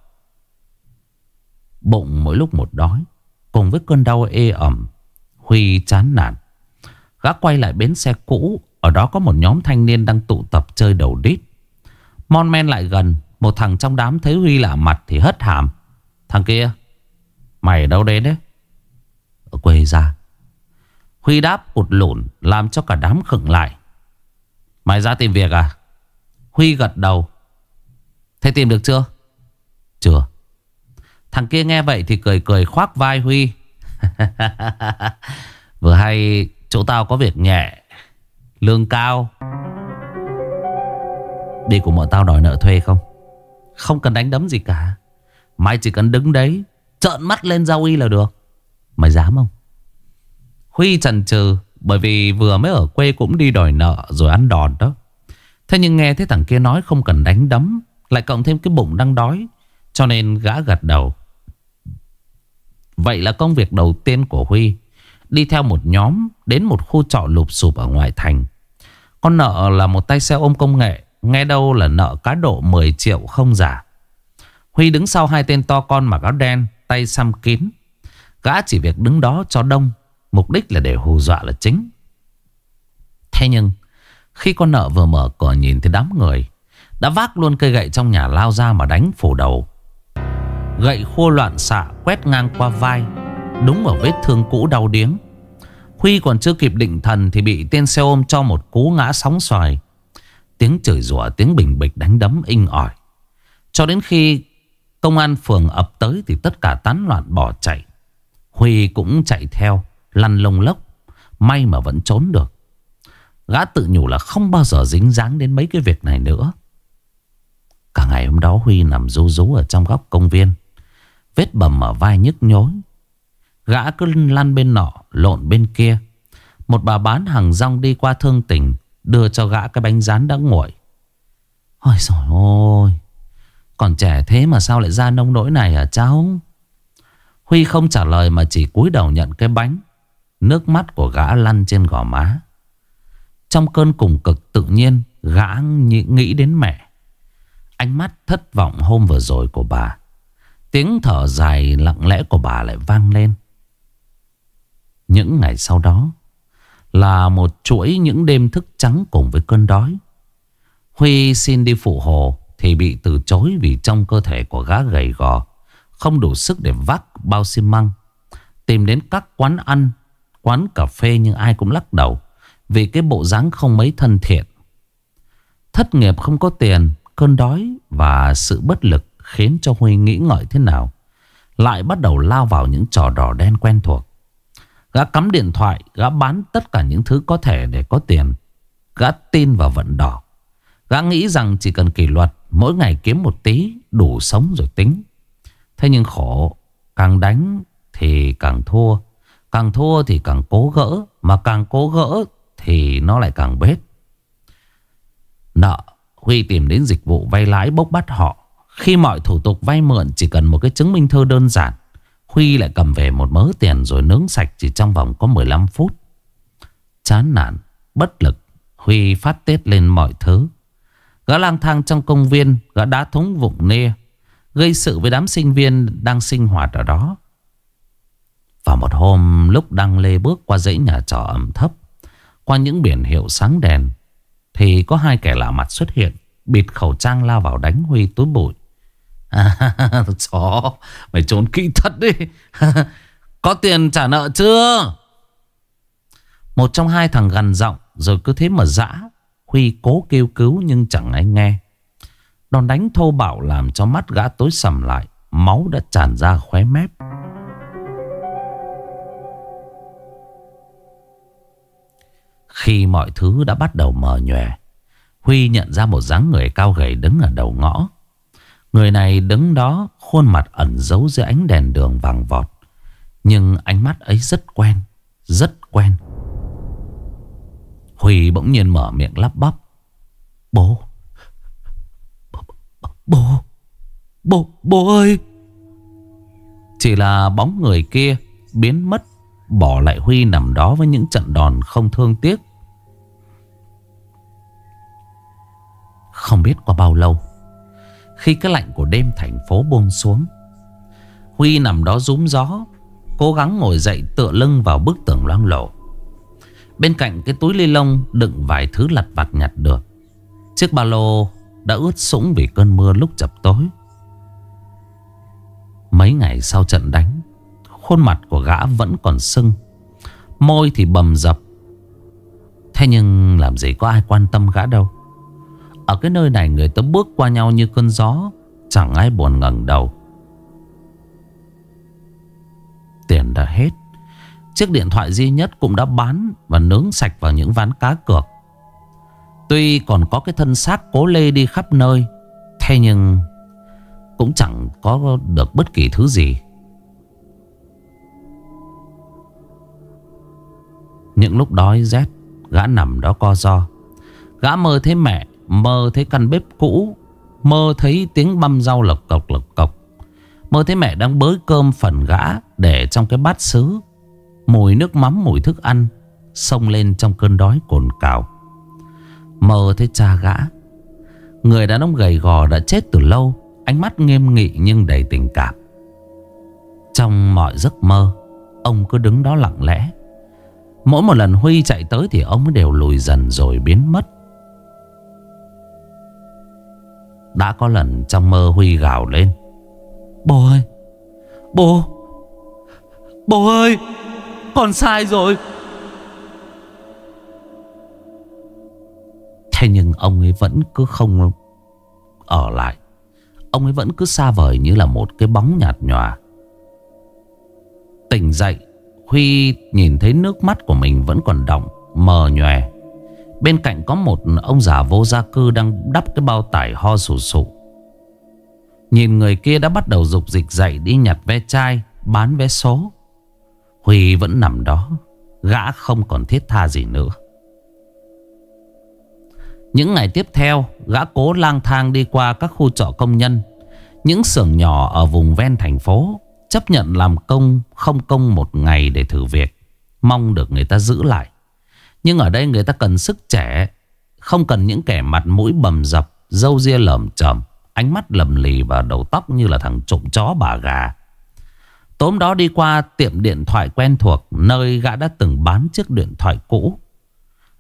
Bụng mỗi lúc một đói, Cùng với cơn đau ê ẩm, Huy chán nản. Gã quay lại bến xe cũ, Ở đó có một nhóm thanh niên đang tụ tập chơi đầu đít. Mon men lại gần, Một thằng trong đám thấy Huy lạ mặt Thì hất hàm. Thằng kia, Mày ở đâu đến đấy? Ở quê ra. Huy đáp ụt lụn, Làm cho cả đám khựng lại. Mày ra tìm việc à? Huy gật đầu. Thế tìm được chưa? Chưa. Thằng kia nghe vậy thì cười cười khoác vai Huy. (laughs) Vừa hay chỗ tao có việc nhẹ, Lương cao. Đi cùng bọn tao đòi nợ thuê không? Không cần đánh đấm gì cả. Mày chỉ cần đứng đấy, Trợn mắt lên giao y là được. Mày dám không? Huy trần trừ Bởi vì vừa mới ở quê cũng đi đòi nợ Rồi ăn đòn đó. Thế nhưng nghe thấy thằng kia nói không cần đánh đấm, Lại cộng thêm cái bụng đang đói, Cho nên gã gật đầu. Vậy là công việc đầu tiên của Huy. Đi theo một nhóm Đến một khu trọ lụp sụp ở ngoài thành. Con nợ là một tay xe ôm công nghệ, Nghe đâu là nợ cá độ 10 triệu không giả. Huy đứng sau hai tên to con mặc áo đen, Tay xăm kín. Gã chỉ việc đứng đó cho đông, Mục đích là để hù dọa là chính. Thế nhưng, Khi con nợ vừa mở cửa nhìn thấy đám người, Đã vác luôn cây gậy trong nhà lao ra mà đánh phủ đầu. Gậy khô loạn xạ quét ngang qua vai, Đúng ở vết thương cũ đau điếng. Huy còn chưa kịp định thần Thì bị tên xe ôm cho một cú ngã sóng xoài. Tiếng chửi rủa, Tiếng bình bịch đánh đấm inh ỏi. Cho đến khi công an phường ập tới Thì tất cả tán loạn bỏ chạy. Huy cũng chạy theo, Lăn lông lốc, May mà vẫn trốn được. Gã tự nhủ là không bao giờ dính dáng đến mấy cái việc này nữa. Cả ngày hôm đó Huy nằm rú rú ở trong góc công viên. Vết bầm ở vai nhức nhối. Gã cứ lăn bên nọ, Lộn bên kia. Một bà bán hàng rong đi qua thương tình, Đưa cho gã cái bánh rán đã nguội. Ôi trời ơi, Còn trẻ thế mà sao lại ra nông nỗi này hả cháu? Huy không trả lời mà chỉ cúi đầu nhận cái bánh. Nước mắt của gã lăn trên gò má. Trong cơn cùng cực tự nhiên, Gã nghĩ đến mẹ. Ánh mắt thất vọng hôm vừa rồi của bà. Tiếng thở dài lặng lẽ của bà lại vang lên. Những ngày sau đó, Là một chuỗi những đêm thức trắng cùng với cơn đói. Huy xin đi phụ hồ Thì bị từ chối vì trong cơ thể của gã gầy gò Không đủ sức để vác bao xi măng. Tìm đến các quán ăn, Quán cà phê nhưng ai cũng lắc đầu Vì cái bộ dáng không mấy thân thiện. Thất nghiệp không có tiền, Cơn đói và sự bất lực Khiến cho Huy nghĩ ngợi thế nào, Lại bắt đầu lao vào những trò đỏ đen quen thuộc. Gã cắm điện thoại, Gã bán tất cả những thứ có thể để có tiền. Gã tin vào vận đỏ. Gã nghĩ rằng chỉ cần kỷ luật, Mỗi ngày kiếm một tí, Đủ sống rồi tính. Thế nhưng khổ, Càng đánh thì càng thua Càng thua thì càng cố gỡ, Mà càng cố gỡ thì nó lại càng bết. Nợ, Huy tìm đến dịch vụ vay lãi bốc bắt họ. Khi mọi thủ tục vay mượn chỉ cần một cái chứng minh thư đơn giản Huy lại cầm về một mớ tiền rồi nướng sạch chỉ trong vòng có 15 phút. Chán nản, bất lực Huy phát tiết lên mọi thứ. Gã lang thang trong công viên Gã đá thúng vụng nê Gây sự với đám sinh viên đang sinh hoạt ở đó. Và một hôm lúc đang lê bước qua dãy nhà trọ ẩm thấp Qua những biển hiệu sáng đèn Thì có hai kẻ lạ mặt xuất hiện Bịt khẩu trang lao vào đánh Huy túi bụi. À, (laughs) chó Mày trốn kỹ thật đi. (laughs) Có tiền trả nợ chưa? Một trong hai thằng gần giọng Rồi cứ thế mà dã Huy cố kêu cứu nhưng chẳng ai nghe. Đòn đánh thô bạo làm cho mắt gã tối sầm lại Máu đã tràn ra khóe mép. Khi mọi thứ đã bắt đầu mờ nhòe Huy nhận ra một dáng người cao gầy đứng ở đầu ngõ. Người này đứng đó, khuôn mặt ẩn giấu dưới ánh đèn đường vàng vọt. Nhưng ánh mắt ấy rất quen Rất quen. Huy bỗng nhiên mở miệng lắp bắp. Bố Bố Bố Bố ơi! Chỉ là bóng người kia Biến mất, Bỏ lại Huy nằm đó với những trận đòn không thương tiếc. Không biết qua bao lâu khi cái lạnh của đêm thành phố buông xuống. Huy nằm đó rúm gió, Cố gắng ngồi dậy tựa lưng vào bức tường loang lổ. Bên cạnh cái túi ly lông đựng vài thứ lặt vặt nhặt được, Chiếc ba lô đã ướt sũng vì cơn mưa lúc chập tối. Mấy ngày sau trận đánh, Khuôn mặt của gã vẫn còn sưng, Môi thì bầm dập. Thế nhưng làm gì có ai quan tâm gã đâu ở cái nơi này người ta bước qua nhau như cơn gió, Chẳng ai buồn ngẩng đầu. Tiền đã hết. Chiếc điện thoại duy nhất cũng đã bán Và nướng sạch vào những ván cá cược. Tuy còn có cái thân xác cố lê đi khắp nơi, Thế nhưng Cũng chẳng có được bất kỳ thứ gì. Những lúc đói rét, Gã nằm đó co do Gã mơ thấy mẹ Mơ thấy căn bếp cũ. Mơ thấy tiếng băm rau lộc cộc lộc cộc. Mơ thấy mẹ đang bới cơm phần gã Để trong cái bát sứ Mùi nước mắm, mùi thức ăn Xông lên trong cơn đói cồn cào. Mơ thấy cha gã. Người đàn ông gầy gò đã chết từ lâu, Ánh mắt nghiêm nghị nhưng đầy tình cảm. Trong mọi giấc mơ, Ông cứ đứng đó lặng lẽ. Mỗi một lần Huy chạy tới Thì ông đều lùi dần rồi biến mất. Đã có lần trong mơ Huy gào lên. Bố ơi Bố Bố ơi, Con sai rồi. Thế nhưng ông ấy vẫn cứ không ở lại. Ông ấy vẫn cứ xa vời như là một cái bóng nhạt nhòa. Tỉnh dậy, Huy nhìn thấy nước mắt của mình vẫn còn động Mờ nhòe. Bên cạnh có một ông già vô gia cư Đang đắp cái bao tải ho sù sụ. Nhìn người kia đã bắt đầu dục dịch dậy Đi nhặt vé chai, Bán vé số. Huy vẫn nằm đó, Gã không còn thiết tha gì nữa. Những ngày tiếp theo, Gã cố lang thang đi qua các khu trọ công nhân. Những xưởng nhỏ ở vùng ven thành phố Chấp nhận làm công Không công một ngày để thử việc, Mong được người ta giữ lại. Nhưng ở đây người ta cần sức trẻ Không cần những kẻ mặt mũi bầm dập Dâu ria lởm chởm Ánh mắt lầm lì và đầu tóc như là thằng trộm chó bà gà. Tốm đó đi qua tiệm điện thoại quen thuộc Nơi gã đã từng bán chiếc điện thoại cũ.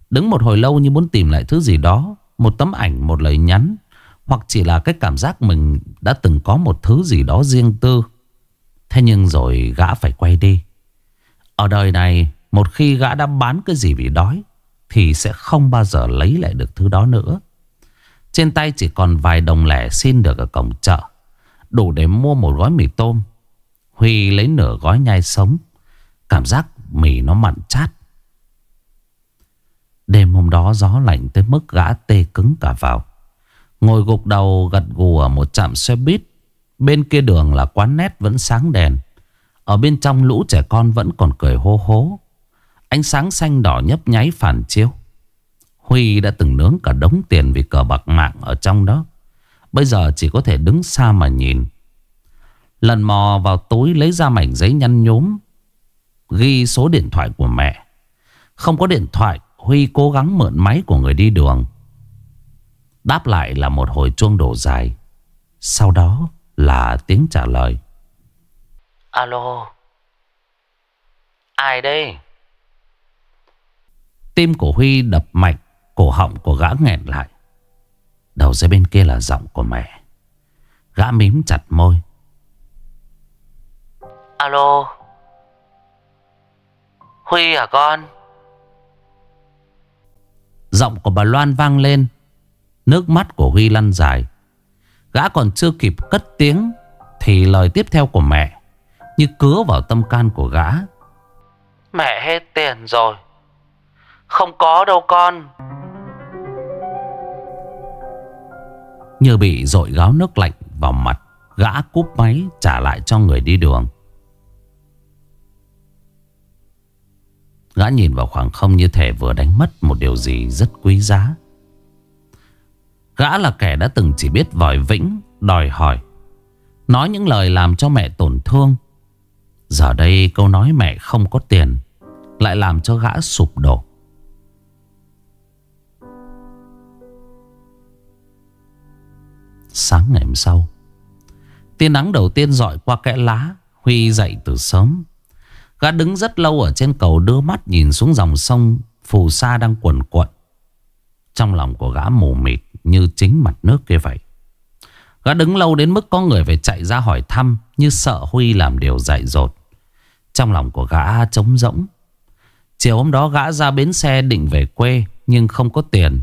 Đứng một hồi lâu như muốn tìm lại thứ gì đó Một tấm ảnh, một lời nhắn Hoặc chỉ là cái cảm giác mình đã từng có một thứ gì đó riêng tư. Thế nhưng rồi gã phải quay đi. Ở đời này một khi gã đã bán cái gì vì đói, Thì sẽ không bao giờ lấy lại được thứ đó nữa. Trên tay chỉ còn vài đồng lẻ xin được ở cổng chợ, Đủ để mua một gói mì tôm. Huy lấy nửa gói nhai sống, Cảm giác mì nó mặn chát. Đêm hôm đó gió lạnh tới mức gã tê cứng cả vào. Ngồi gục đầu gật gù ở một trạm xe buýt. Bên kia đường là quán nét vẫn sáng đèn. Ở bên trong lũ trẻ con vẫn còn cười hô hố. Ánh sáng xanh đỏ nhấp nháy phản chiếu. Huy đã từng nướng cả đống tiền vì cờ bạc mạng ở trong đó. Bây giờ chỉ có thể đứng xa mà nhìn. Lần mò vào túi lấy ra mảnh giấy nhăn nhốm Ghi số điện thoại của mẹ. Không có điện thoại, Huy cố gắng mượn máy của người đi đường. Đáp lại là một hồi chuông đổ dài. Sau đó là tiếng trả lời. Alo. Ai đây? Tim của Huy đập mạnh Cổ họng của gã nghẹn lại. Đầu dây bên kia là giọng của mẹ. Gã mím chặt môi. Alo. Huy à con? Giọng của bà Loan vang lên. Nước mắt của Huy lăn dài. Gã còn chưa kịp cất tiếng Thì lời tiếp theo của mẹ Như cứa vào tâm can của gã. Mẹ hết tiền rồi không có đâu con. Như bị dội gáo nước lạnh vào mặt Gã cúp máy trả lại cho người đi đường. Gã nhìn vào khoảng không như thể vừa đánh mất một điều gì rất quý giá. Gã là kẻ đã từng chỉ biết vòi vĩnh, đòi hỏi Nói những lời làm cho mẹ tổn thương. Giờ đây câu nói mẹ không có tiền Lại làm cho gã sụp đổ. Sáng ngày hôm sau Tiên nắng đầu tiên dọi qua kẽ lá, Huy dậy từ sớm. Gã đứng rất lâu ở trên cầu đưa mắt nhìn xuống dòng sông Phù sa đang cuồn cuộn. Trong lòng của gã mù mịt như chính mặt nước kia vậy. Gã đứng lâu đến mức có người phải chạy ra hỏi thăm Như sợ Huy làm điều dại dột. Trong lòng của gã trống rỗng. Chiều hôm đó gã ra bến xe định về quê Nhưng không có tiền.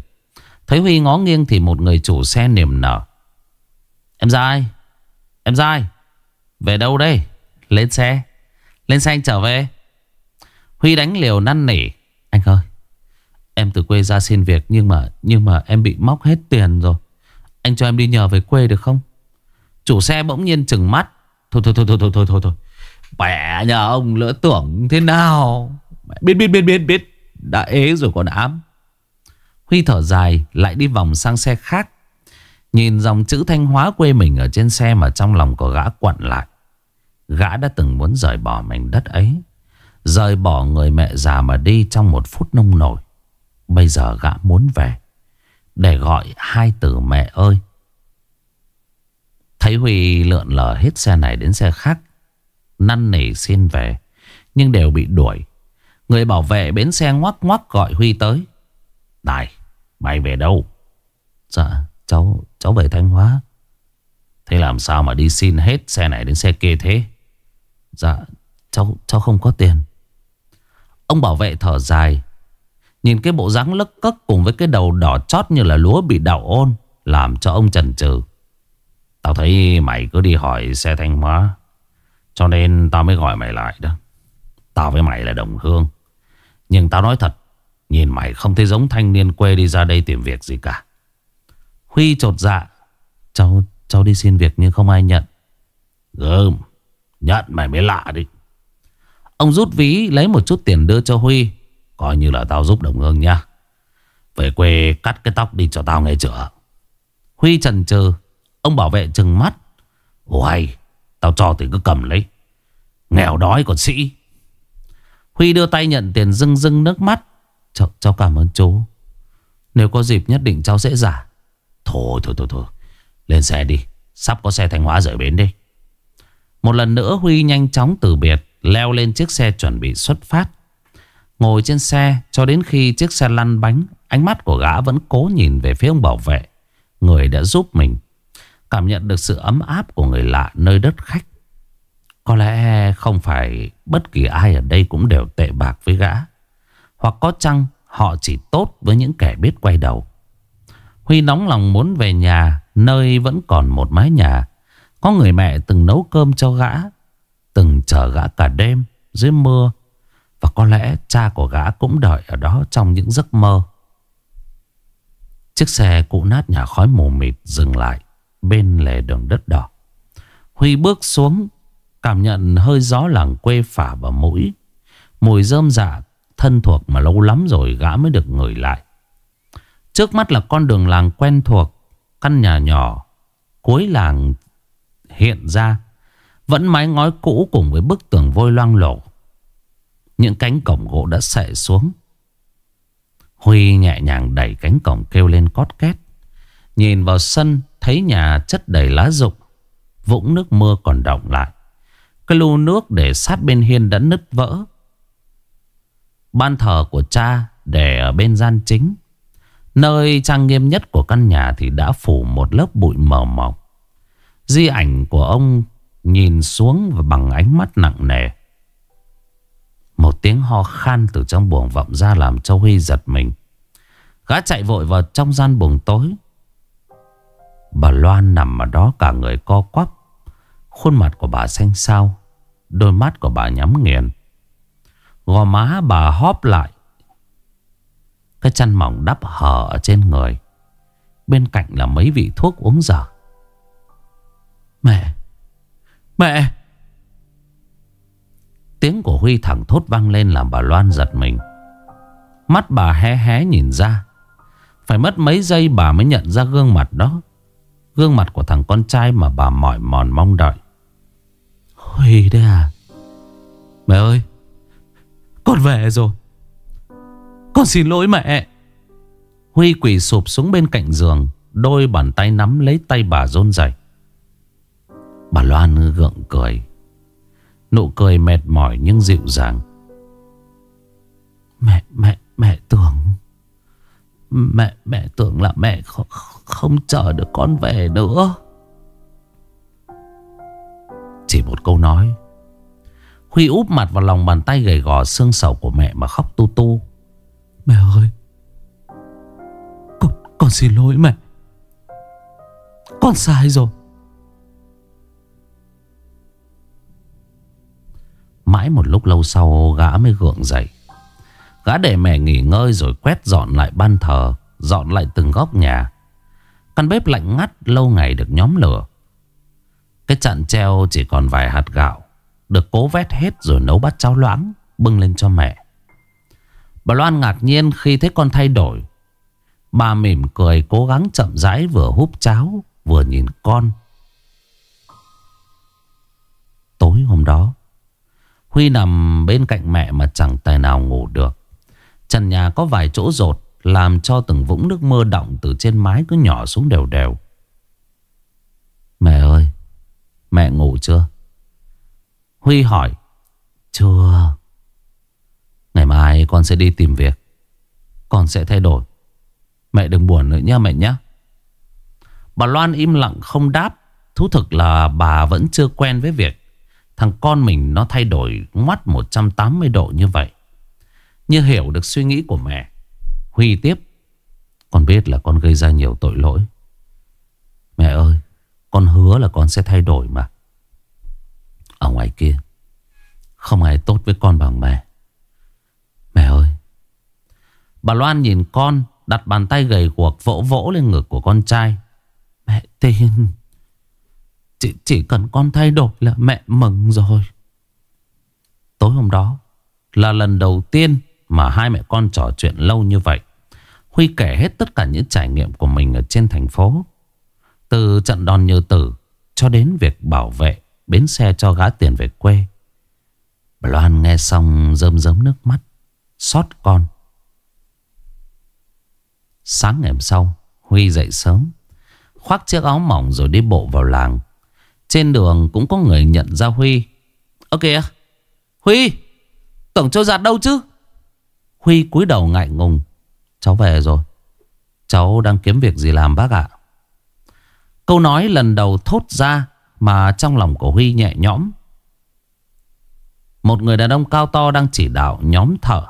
Thấy Huy ngó nghiêng thì một người chủ xe niềm nở. Em dai Em dai. Về đâu đây? Lên xe. Lên xe anh trở về. Huy đánh liều năn nỉ. Anh ơi Em từ quê ra xin việc Nhưng mà nhưng mà em bị móc hết tiền rồi. Anh cho em đi nhờ về quê được không? Chủ xe bỗng nhiên chừng mắt. Thôi thôi thôi thôi thôi thôi thôi, thôi. Bẻ nhà ông lỡ tưởng thế nào. Biết biết biết biết biết. Đã ế rồi còn ám. Huy thở dài lại đi vòng sang xe khác. Nhìn dòng chữ Thanh Hóa quê mình ở trên xe mà trong lòng của gã quặn lại. Gã đã từng muốn rời bỏ mảnh đất ấy. Rời bỏ người mẹ già mà đi trong một phút nông nổi. Bây giờ gã muốn về. Để gọi hai từ mẹ ơi. Thấy Huy lượn lờ hết xe này đến xe khác. Năn nỉ xin về. Nhưng đều bị đuổi. Người bảo vệ bến xe ngoắc ngoắc gọi Huy tới. Này, mày về đâu? Dạ, cháu cháu về Thanh Hóa. Thế làm sao mà đi xin hết xe này đến xe kia thế? Dạ, cháu cháu không có tiền. Ông bảo vệ thở dài. Nhìn cái bộ dáng lấc cất cùng với cái đầu đỏ chót như là lúa bị đảo ôn. Làm cho ông chần chừ. Tao thấy mày cứ đi hỏi xe Thanh Hóa. Cho nên tao mới gọi mày lại đó. Tao với mày là đồng hương. Nhưng tao nói thật. Nhìn mày không thấy giống thanh niên quê đi ra đây tìm việc gì cả. Huy trột dạ. Cháu, cháu đi xin việc nhưng không ai nhận. Gơm. Nhận mày mới lạ đi. Ông rút ví lấy một chút tiền đưa cho Huy. Coi như là tao giúp đồng hương nha. Về quê cắt cái tóc đi cho tao nghe chữa. Huy trần trừ. Ông bảo vệ trừng mắt. Ôi, tao cho thì cứ cầm lấy. Nghèo đói còn sĩ. Huy đưa tay nhận tiền rưng rưng nước mắt. Cháu, cháu cảm ơn chú. Nếu có dịp nhất định cháu sẽ giả. Thôi thôi thôi thôi. Lên xe đi. Sắp có xe Thanh Hóa rời bến đi. Một lần nữa Huy nhanh chóng từ biệt. Leo lên chiếc xe chuẩn bị xuất phát. Ngồi trên xe, cho đến khi chiếc xe lăn bánh. Ánh mắt của gã vẫn cố nhìn về phía ông bảo vệ. Người đã giúp mình. Cảm nhận được sự ấm áp của người lạ nơi đất khách. Có lẽ không phải bất kỳ ai ở đây cũng đều tệ bạc với gã. Hoặc có chăng họ chỉ tốt với những kẻ biết quay đầu. Huy nóng lòng muốn về nhà, Nơi vẫn còn một mái nhà. Có người mẹ từng nấu cơm cho gã, Từng chờ gã cả đêm Dưới mưa. Và có lẽ cha của gã cũng đợi ở đó Trong những giấc mơ. Chiếc xe cũ nát nhà khói mù mịt Dừng lại Bên lề đường đất đỏ. Huy bước xuống, Cảm nhận hơi gió làng quê phả vào mũi. Mùi rơm dạ Thân thuộc mà lâu lắm rồi gã mới được ngửi lại. Trước mắt là con đường làng quen thuộc, Căn nhà nhỏ, Cuối làng hiện ra, Vẫn mái ngói cũ cùng với bức tường vôi loang lổ. Những cánh cổng gỗ đã sệ xuống. Huy nhẹ nhàng đẩy cánh cổng kêu lên cót két. Nhìn vào sân, Thấy nhà chất đầy lá rụng, Vũng nước mưa còn động lại. Cái lu nước để sát bên hiên đã nứt vỡ. Ban thờ của cha để ở bên gian chính. Nơi trang nghiêm nhất của căn nhà thì đã phủ một lớp bụi mờ mỏng. Di ảnh của ông nhìn xuống và bằng ánh mắt nặng nề. Một tiếng ho khan từ trong buồng vọng ra làm cho Huy giật mình. Gã chạy vội vào trong gian buồng tối. Bà Loan nằm ở đó cả người co quắp. Khuôn mặt của bà xanh xao. Đôi mắt của bà nhắm nghiền. Gò má bà hóp lại cái chăn mỏng đắp hở ở trên người. Bên cạnh là mấy vị thuốc uống dở. Mẹ Mẹ. Tiếng của Huy thẳng thốt vang lên làm bà Loan giật mình. Mắt bà hé hé nhìn ra. Phải mất mấy giây bà mới nhận ra gương mặt đó. Gương mặt của thằng con trai mà bà mỏi mòn mong đợi. Huy đấy à? Mẹ ơi, Con về rồi con xin lỗi mẹ. Huy quỳ sụp xuống bên cạnh giường Đôi bàn tay nắm lấy tay bà rôn rẩy Bà Loan gượng cười. Nụ cười mệt mỏi nhưng dịu dàng. Mẹ, mẹ, mẹ tưởng. Mẹ, mẹ tưởng là mẹ không, không chờ được con về nữa. Chỉ một câu nói. Huy úp mặt vào lòng bàn tay gầy gò xương sầu của mẹ mà khóc tu tu. Mẹ ơi Con, con xin lỗi mẹ. Con sai rồi. Mãi một lúc lâu sau gã mới gượng dậy. Gã để mẹ nghỉ ngơi rồi quét dọn lại ban thờ Dọn lại từng góc nhà. Căn bếp lạnh ngắt lâu ngày được nhóm lửa. Cái chặn treo chỉ còn vài hạt gạo Được cố vét hết rồi nấu bát cháo loãng Bưng lên cho mẹ. Bà Loan ngạc nhiên khi thấy con thay đổi. Bà mỉm cười cố gắng chậm rãi vừa húp cháo, Vừa nhìn con. Tối hôm đó, Huy nằm bên cạnh mẹ mà chẳng tài nào ngủ được. Trần nhà có vài chỗ rột, Làm cho từng vũng nước mưa động Từ trên mái cứ nhỏ xuống đều đều. Mẹ ơi, Mẹ ngủ chưa? Huy hỏi. Chưa. Ngày mai con sẽ đi tìm việc. Con sẽ thay đổi. Mẹ đừng buồn nữa nha mẹ nhé Bà Loan im lặng không đáp. Thú thực là bà vẫn chưa quen với việc Thằng con mình nó thay đổi ngoắt 180 độ như vậy. Như hiểu được suy nghĩ của mẹ, Huy tiếp. Con biết là con gây ra nhiều tội lỗi. Mẹ ơi, Con hứa là con sẽ thay đổi mà. Ở ngoài kia, Không ai tốt với con bằng mẹ. Mẹ ơi. Bà Loan nhìn con Đặt bàn tay gầy guộc vỗ vỗ lên ngực của con trai. Mẹ tin. Chỉ, chỉ cần con thay đổi là mẹ mừng rồi. Tối hôm đó Là lần đầu tiên Mà hai mẹ con trò chuyện lâu như vậy. Huy kể hết tất cả những trải nghiệm của mình Ở trên thành phố. Từ trận đòn như tử Cho đến việc bảo vệ Bến xe cho gã tiền về quê. Bà Loan nghe xong rơm rớm nước mắt. Xót con. Sáng ngày hôm sau, Huy dậy sớm, Khoác chiếc áo mỏng rồi đi bộ vào làng. Trên đường cũng có người nhận ra Huy. Ơ kìa, Huy, Tưởng châu giặt đâu chứ? Huy cúi đầu ngại ngùng. Cháu về rồi. Cháu đang kiếm việc gì làm bác ạ? Câu nói lần đầu thốt ra Mà trong lòng của Huy nhẹ nhõm. Một người đàn ông cao to đang chỉ đạo nhóm thợ.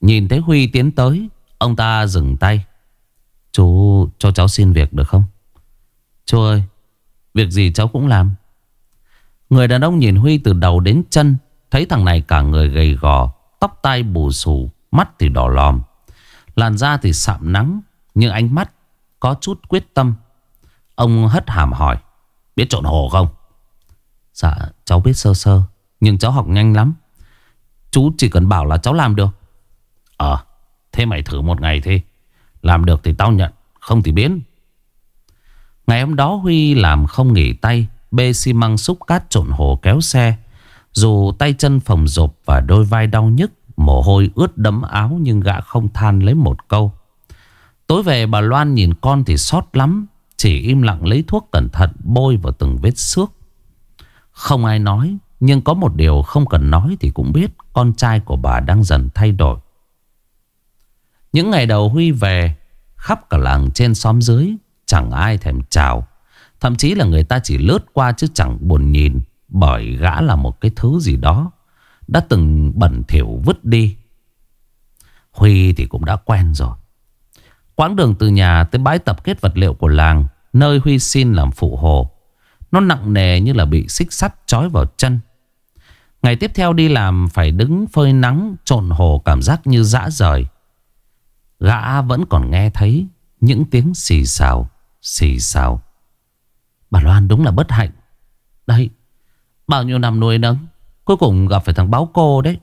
Nhìn thấy Huy tiến tới, Ông ta dừng tay. Chú, cho cháu xin việc được không? Chú ơi, Việc gì cháu cũng làm. Người đàn ông nhìn Huy từ đầu đến chân, Thấy thằng này cả người gầy gò, Tóc tai bù xù, Mắt thì đỏ lòm. Làn da thì sạm nắng, Nhưng ánh mắt có chút quyết tâm. Ông hất hàm hỏi, Biết trộn hồ không? Dạ cháu biết sơ sơ, Nhưng cháu học nhanh lắm. Chú chỉ cần bảo là cháu làm được. Thế mày thử một ngày thì Làm được thì tao nhận, Không thì biến. Ngày hôm đó Huy làm không nghỉ tay, Bê xi măng xúc cát trộn hồ kéo xe. Dù tay chân phồng rộp Và đôi vai đau nhức, Mồ hôi ướt đẫm áo Nhưng gã không than lấy một câu. Tối về bà Loan nhìn con thì sót lắm, Chỉ im lặng lấy thuốc cẩn thận Bôi vào từng vết xước. Không ai nói, Nhưng có một điều không cần nói thì cũng biết, Con trai của bà đang dần thay đổi những ngày đầu Huy về, Khắp cả làng trên xóm dưới, Chẳng ai thèm chào. Thậm chí là người ta chỉ lướt qua chứ chẳng buồn nhìn, Bởi gã là một cái thứ gì đó Đã từng bẩn thỉu vứt đi. Huy thì cũng đã quen rồi. Quãng đường từ nhà tới bãi tập kết vật liệu của làng, Nơi Huy xin làm phụ hồ, Nó nặng nề như là bị xích sắt trói vào chân. Ngày tiếp theo đi làm phải đứng phơi nắng, trộn hồ cảm giác như dã rời. Gã vẫn còn nghe thấy những tiếng xì xào, xì xào. Bà Loan đúng là bất hạnh. Đấy, bao nhiêu năm nuôi nấng, cuối cùng gặp phải thằng báo cô đấy.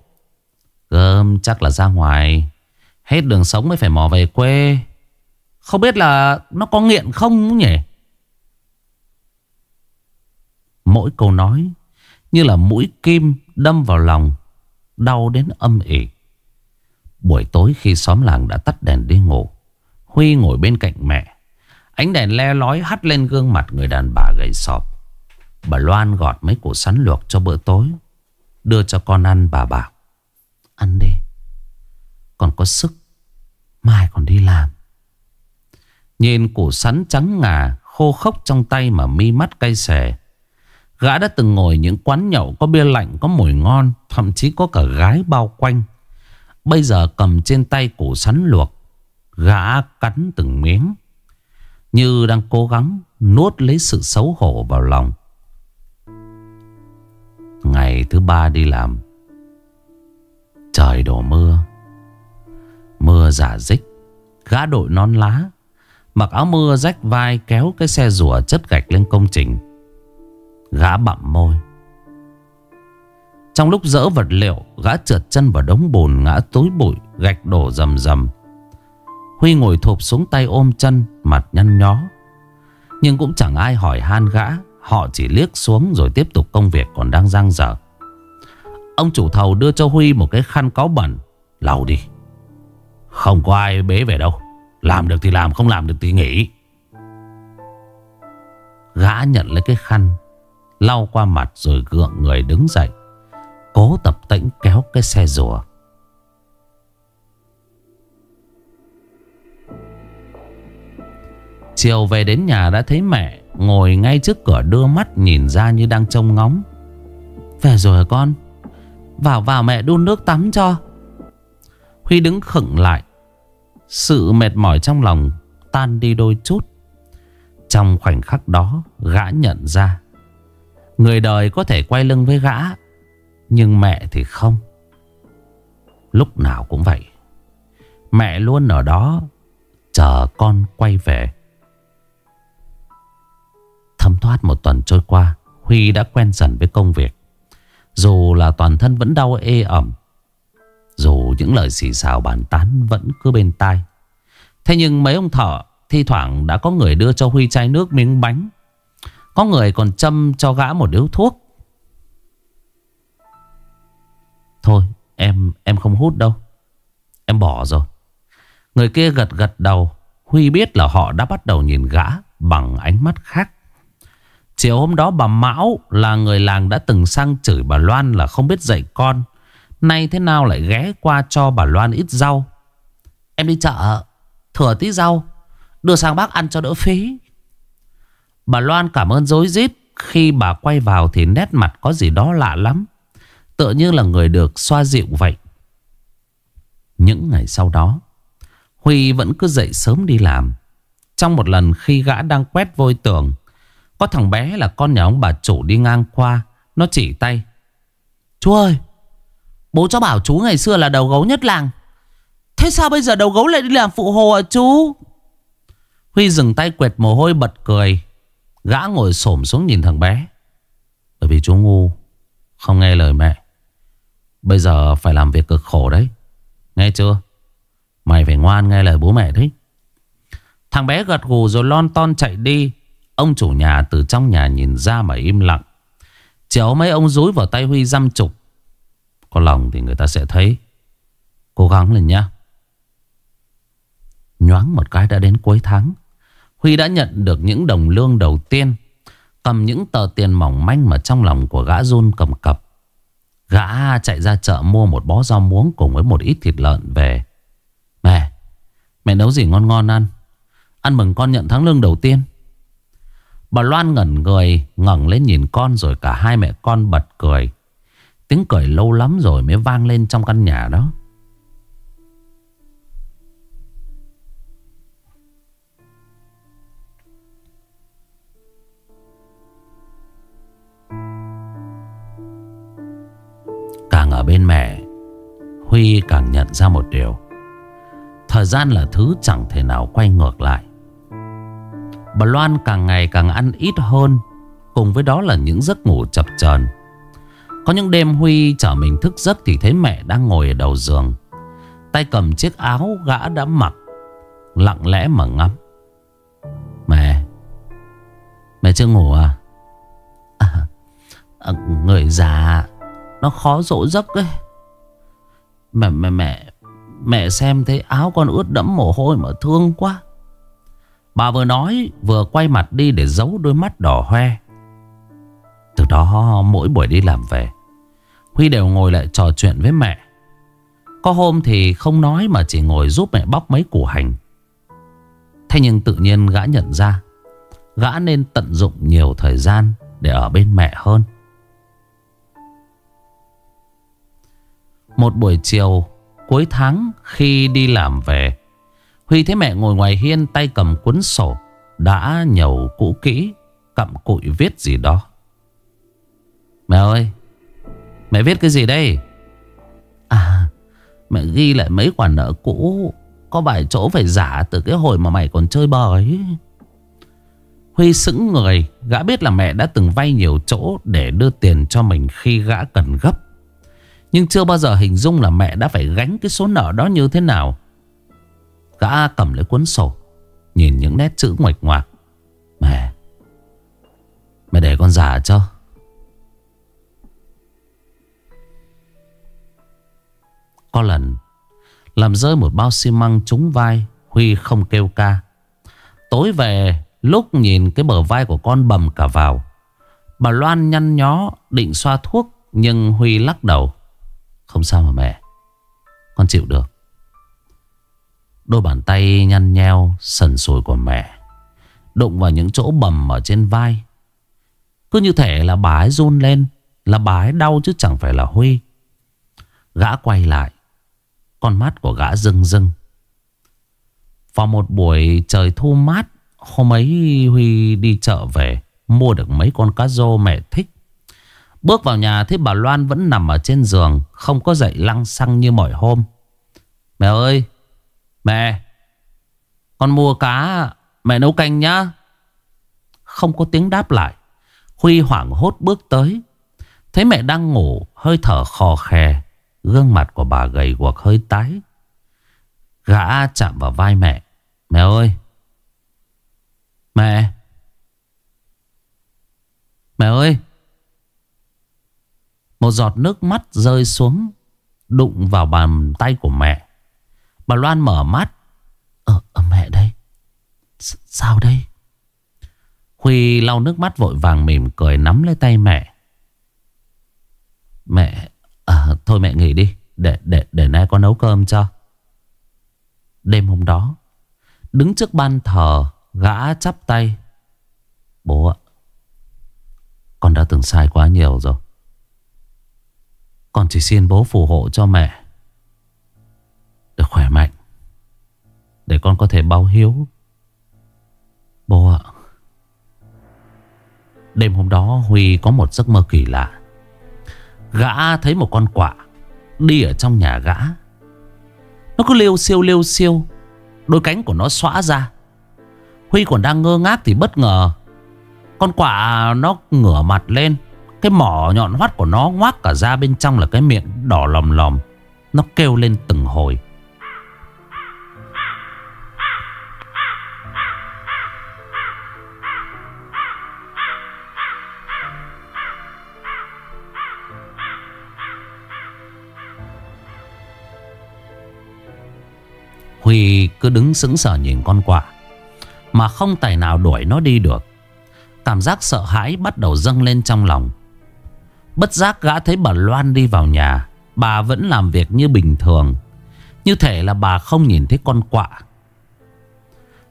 Gơm chắc là ra ngoài, hết đường sống mới phải mò về quê. Không biết là nó có nghiện không nhỉ? Mỗi câu nói như là mũi kim đâm vào lòng, đau đến âm ỉ. Buổi tối khi xóm làng đã tắt đèn đi ngủ, Huy ngồi bên cạnh mẹ. Ánh đèn le lói hắt lên gương mặt người đàn bà gầy sọp. Bà Loan gọt mấy củ sắn luộc cho bữa tối, Đưa cho con ăn, bà bảo, Ăn đi, Còn có sức, Mai còn đi làm. Nhìn củ sắn trắng ngà, Khô khốc trong tay mà mi mắt cay xè, Gã đã từng ngồi những quán nhậu Có bia lạnh, có mùi ngon, Thậm chí có cả gái bao quanh. Bây giờ cầm trên tay củ sắn luộc, Gã cắn từng miếng, Như đang cố gắng nuốt lấy sự xấu hổ vào lòng. Ngày thứ ba đi làm, Trời đổ mưa. Mưa giả dích, Gã đội non lá, Mặc áo mưa rách vai kéo cái xe rùa chất gạch lên công trình. Gã bặm môi. Trong lúc dỡ vật liệu, Gã trượt chân vào đống bùn Ngã tối bụi, Gạch đổ rầm rầm. Huy ngồi thụp xuống tay ôm chân, Mặt nhăn nhó. Nhưng cũng chẳng ai hỏi han gã, Họ chỉ liếc xuống rồi tiếp tục công việc còn đang giang dở. Ông chủ thầu đưa cho Huy một cái khăn có bẩn. Lau đi. Không có ai bế về đâu. Làm được thì làm, không làm được thì nghỉ. Gã nhận lấy cái khăn, Lau qua mặt rồi gượng người đứng dậy. Cố tập tĩnh kéo cái xe rùa. Chiều về đến nhà đã thấy mẹ Ngồi ngay trước cửa đưa mắt nhìn ra như đang trông ngóng. Về rồi hả con? Vào vào mẹ đun nước tắm cho. Huy đứng khựng lại. Sự mệt mỏi trong lòng tan đi đôi chút. Trong khoảnh khắc đó, gã nhận ra. Người đời có thể quay lưng với gã nhưng mẹ thì không. Lúc nào cũng vậy. Mẹ luôn ở đó, Chờ con quay về. Thấm thoát một tuần trôi qua, Huy đã quen dần với công việc. Dù là toàn thân vẫn đau ê ẩm, Dù những lời xì xào bàn tán vẫn cứ bên tai. Thế nhưng mấy ông thợ Thi thoảng đã có người đưa cho Huy chai nước miếng bánh. Có người còn châm cho gã một điếu thuốc. Thôi em em không hút đâu Em bỏ rồi Người kia gật gật đầu Huy biết là họ đã bắt đầu nhìn gã Bằng ánh mắt khác Chiều hôm đó bà Mão là người làng đã từng sang chửi bà Loan là không biết dạy con. Nay thế nào lại ghé qua cho bà Loan ít rau. Em đi chợ, thừa tí rau, đưa sang bác ăn cho đỡ phí. Bà Loan cảm ơn dối rít Khi bà quay vào thì nét mặt có gì đó lạ lắm. Tựa như là người được xoa dịu vậy. Những ngày sau đó, Huy vẫn cứ dậy sớm đi làm. Trong một lần khi gã đang quét vôi tường, có thằng bé là con nhà ông bà chủ đi ngang qua Nó chỉ tay Chú ơi Bố cháu bảo chú ngày xưa là đầu gấu nhất làng. Thế sao bây giờ đầu gấu lại đi làm phụ hồ à chú? Huy dừng tay quẹt mồ hôi bật cười. Gã ngồi xổm xuống nhìn thằng bé. Bởi vì chú ngu Không nghe lời mẹ. Bây giờ phải làm việc cực khổ đấy Nghe chưa Mày phải ngoan nghe lời bố mẹ đấy Thằng bé gật gù rồi lon ton chạy đi Ông chủ nhà từ trong nhà nhìn ra mà im lặng. Chéo mấy ông rúi vào tay Huy dăm chục. Có lòng thì người ta sẽ thấy. Cố gắng lên nhá. Nhoáng một cái đã đến cuối tháng. Huy đã nhận được những đồng lương đầu tiên. Cầm những tờ tiền mỏng manh mà trong lòng của gã run cầm cập. Gã chạy ra chợ mua một bó rau muống cùng với một ít thịt lợn về. Mẹ, mẹ nấu gì ngon ngon ăn. Ăn mừng con nhận tháng lương đầu tiên. Bà Loan ngẩn người ngẩng lên nhìn con rồi cả hai mẹ con bật cười. Tiếng cười lâu lắm rồi mới vang lên trong căn nhà đó. Càng ở bên mẹ. Huy càng nhận ra một điều. Thời gian là thứ chẳng thể nào quay ngược lại. Bà Loan càng ngày càng ăn ít hơn Cùng với đó là những giấc ngủ chập chờn. Có những đêm Huy chở mình thức giấc Thì thấy mẹ đang ngồi ở đầu giường. Tay cầm chiếc áo gã đã mặc Lặng lẽ mà ngắm. Mẹ Mẹ chưa ngủ à? (laughs) à, Người già nó khó dỗ giấc ấy. Mẹ mẹ mẹ Mẹ xem thấy áo con ướt đẫm mồ hôi mà thương quá. Bà vừa nói, vừa quay mặt đi để giấu đôi mắt đỏ hoe. Từ đó, mỗi buổi đi làm về, Huy đều ngồi lại trò chuyện với mẹ. Có hôm thì không nói mà chỉ ngồi giúp mẹ bóc mấy củ hành. Thế nhưng tự nhiên gã nhận ra, Gã nên tận dụng nhiều thời gian để ở bên mẹ hơn. Một buổi chiều cuối tháng khi đi làm về, Huy thấy mẹ ngồi ngoài hiên tay cầm cuốn sổ Đã nhầu cũ kỹ, Cặm cụi viết gì đó. Mẹ ơi, Mẹ viết cái gì đây? À Mẹ ghi lại mấy khoản nợ cũ, Có vài chỗ phải giả từ cái hồi mà mày còn chơi bời ấy. Huy sững người, Gã biết là mẹ đã từng vay nhiều chỗ Để đưa tiền cho mình khi gã cần gấp. Nhưng chưa bao giờ hình dung là mẹ đã phải gánh cái số nợ đó như thế nào. Gã cầm lấy cuốn sổ, Nhìn những nét chữ ngoạch ngoạc. Mẹ Mẹ để con giả cho. Có lần, Làm rơi một bao xi măng trúng vai, Huy không kêu ca. Tối về, Lúc nhìn cái bờ vai của con bầm cả vào, Bà Loan nhăn nhó Định xoa thuốc, Nhưng Huy lắc đầu. Không sao mà mẹ. Con chịu được. Đôi bàn tay nhăn nheo, Sần sùi của mẹ, Đụng vào những chỗ bầm ở trên vai. Cứ như thể là bà ấy run lên, Là bà ấy đau chứ chẳng phải là Huy. Gã quay lại, Con mắt của gã rưng rưng. Vào một buổi trời thu mát, Hôm ấy Huy đi chợ về, Mua được mấy con cá rô mẹ thích. Bước vào nhà thấy bà Loan vẫn nằm ở trên giường, Không có dậy lăng xăng như mọi hôm. Mẹ ơi, Mẹ, Con mua cá, Mẹ nấu canh nhá. Không có tiếng đáp lại, Huy hoảng hốt bước tới. Thấy mẹ đang ngủ, Hơi thở khò khè, Gương mặt của bà gầy guộc hơi tái. Gã chạm vào vai mẹ Mẹ ơi, Mẹ Mẹ ơi. Một giọt nước mắt rơi xuống Đụng vào bàn tay của mẹ. Bà Loan mở mắt. Ờ, ờ mẹ đây. S Sao đây? Huy lau nước mắt vội vàng mỉm cười nắm lấy tay mẹ. Mẹ à, Thôi mẹ nghỉ đi Để để để nay con nấu cơm cho. Đêm hôm đó Đứng trước ban thờ Gã chắp tay. Bố ạ Con đã từng sai quá nhiều rồi. Con chỉ xin bố phù hộ cho mẹ Được khỏe mạnh, Để con có thể báo hiếu. Bố ạ, Đêm hôm đó Huy có một giấc mơ kỳ lạ. Gã thấy một con quạ Đi ở trong nhà gã. Nó cứ liêu siêu liêu siêu, Đôi cánh của nó xóa ra. Huy còn đang ngơ ngác thì bất ngờ, Con quạ nó ngửa mặt lên cái mỏ nhọn hoắt của nó ngoác cả ra bên trong là cái miệng đỏ lòm lòm. Nó kêu lên từng hồi. Huy cứ đứng sững sờ nhìn con quạ, Mà không tài nào đuổi nó đi được. Cảm giác sợ hãi bắt đầu dâng lên trong lòng. Bất giác gã thấy bà Loan đi vào nhà. Bà vẫn làm việc như bình thường. Như thể là bà không nhìn thấy con quạ.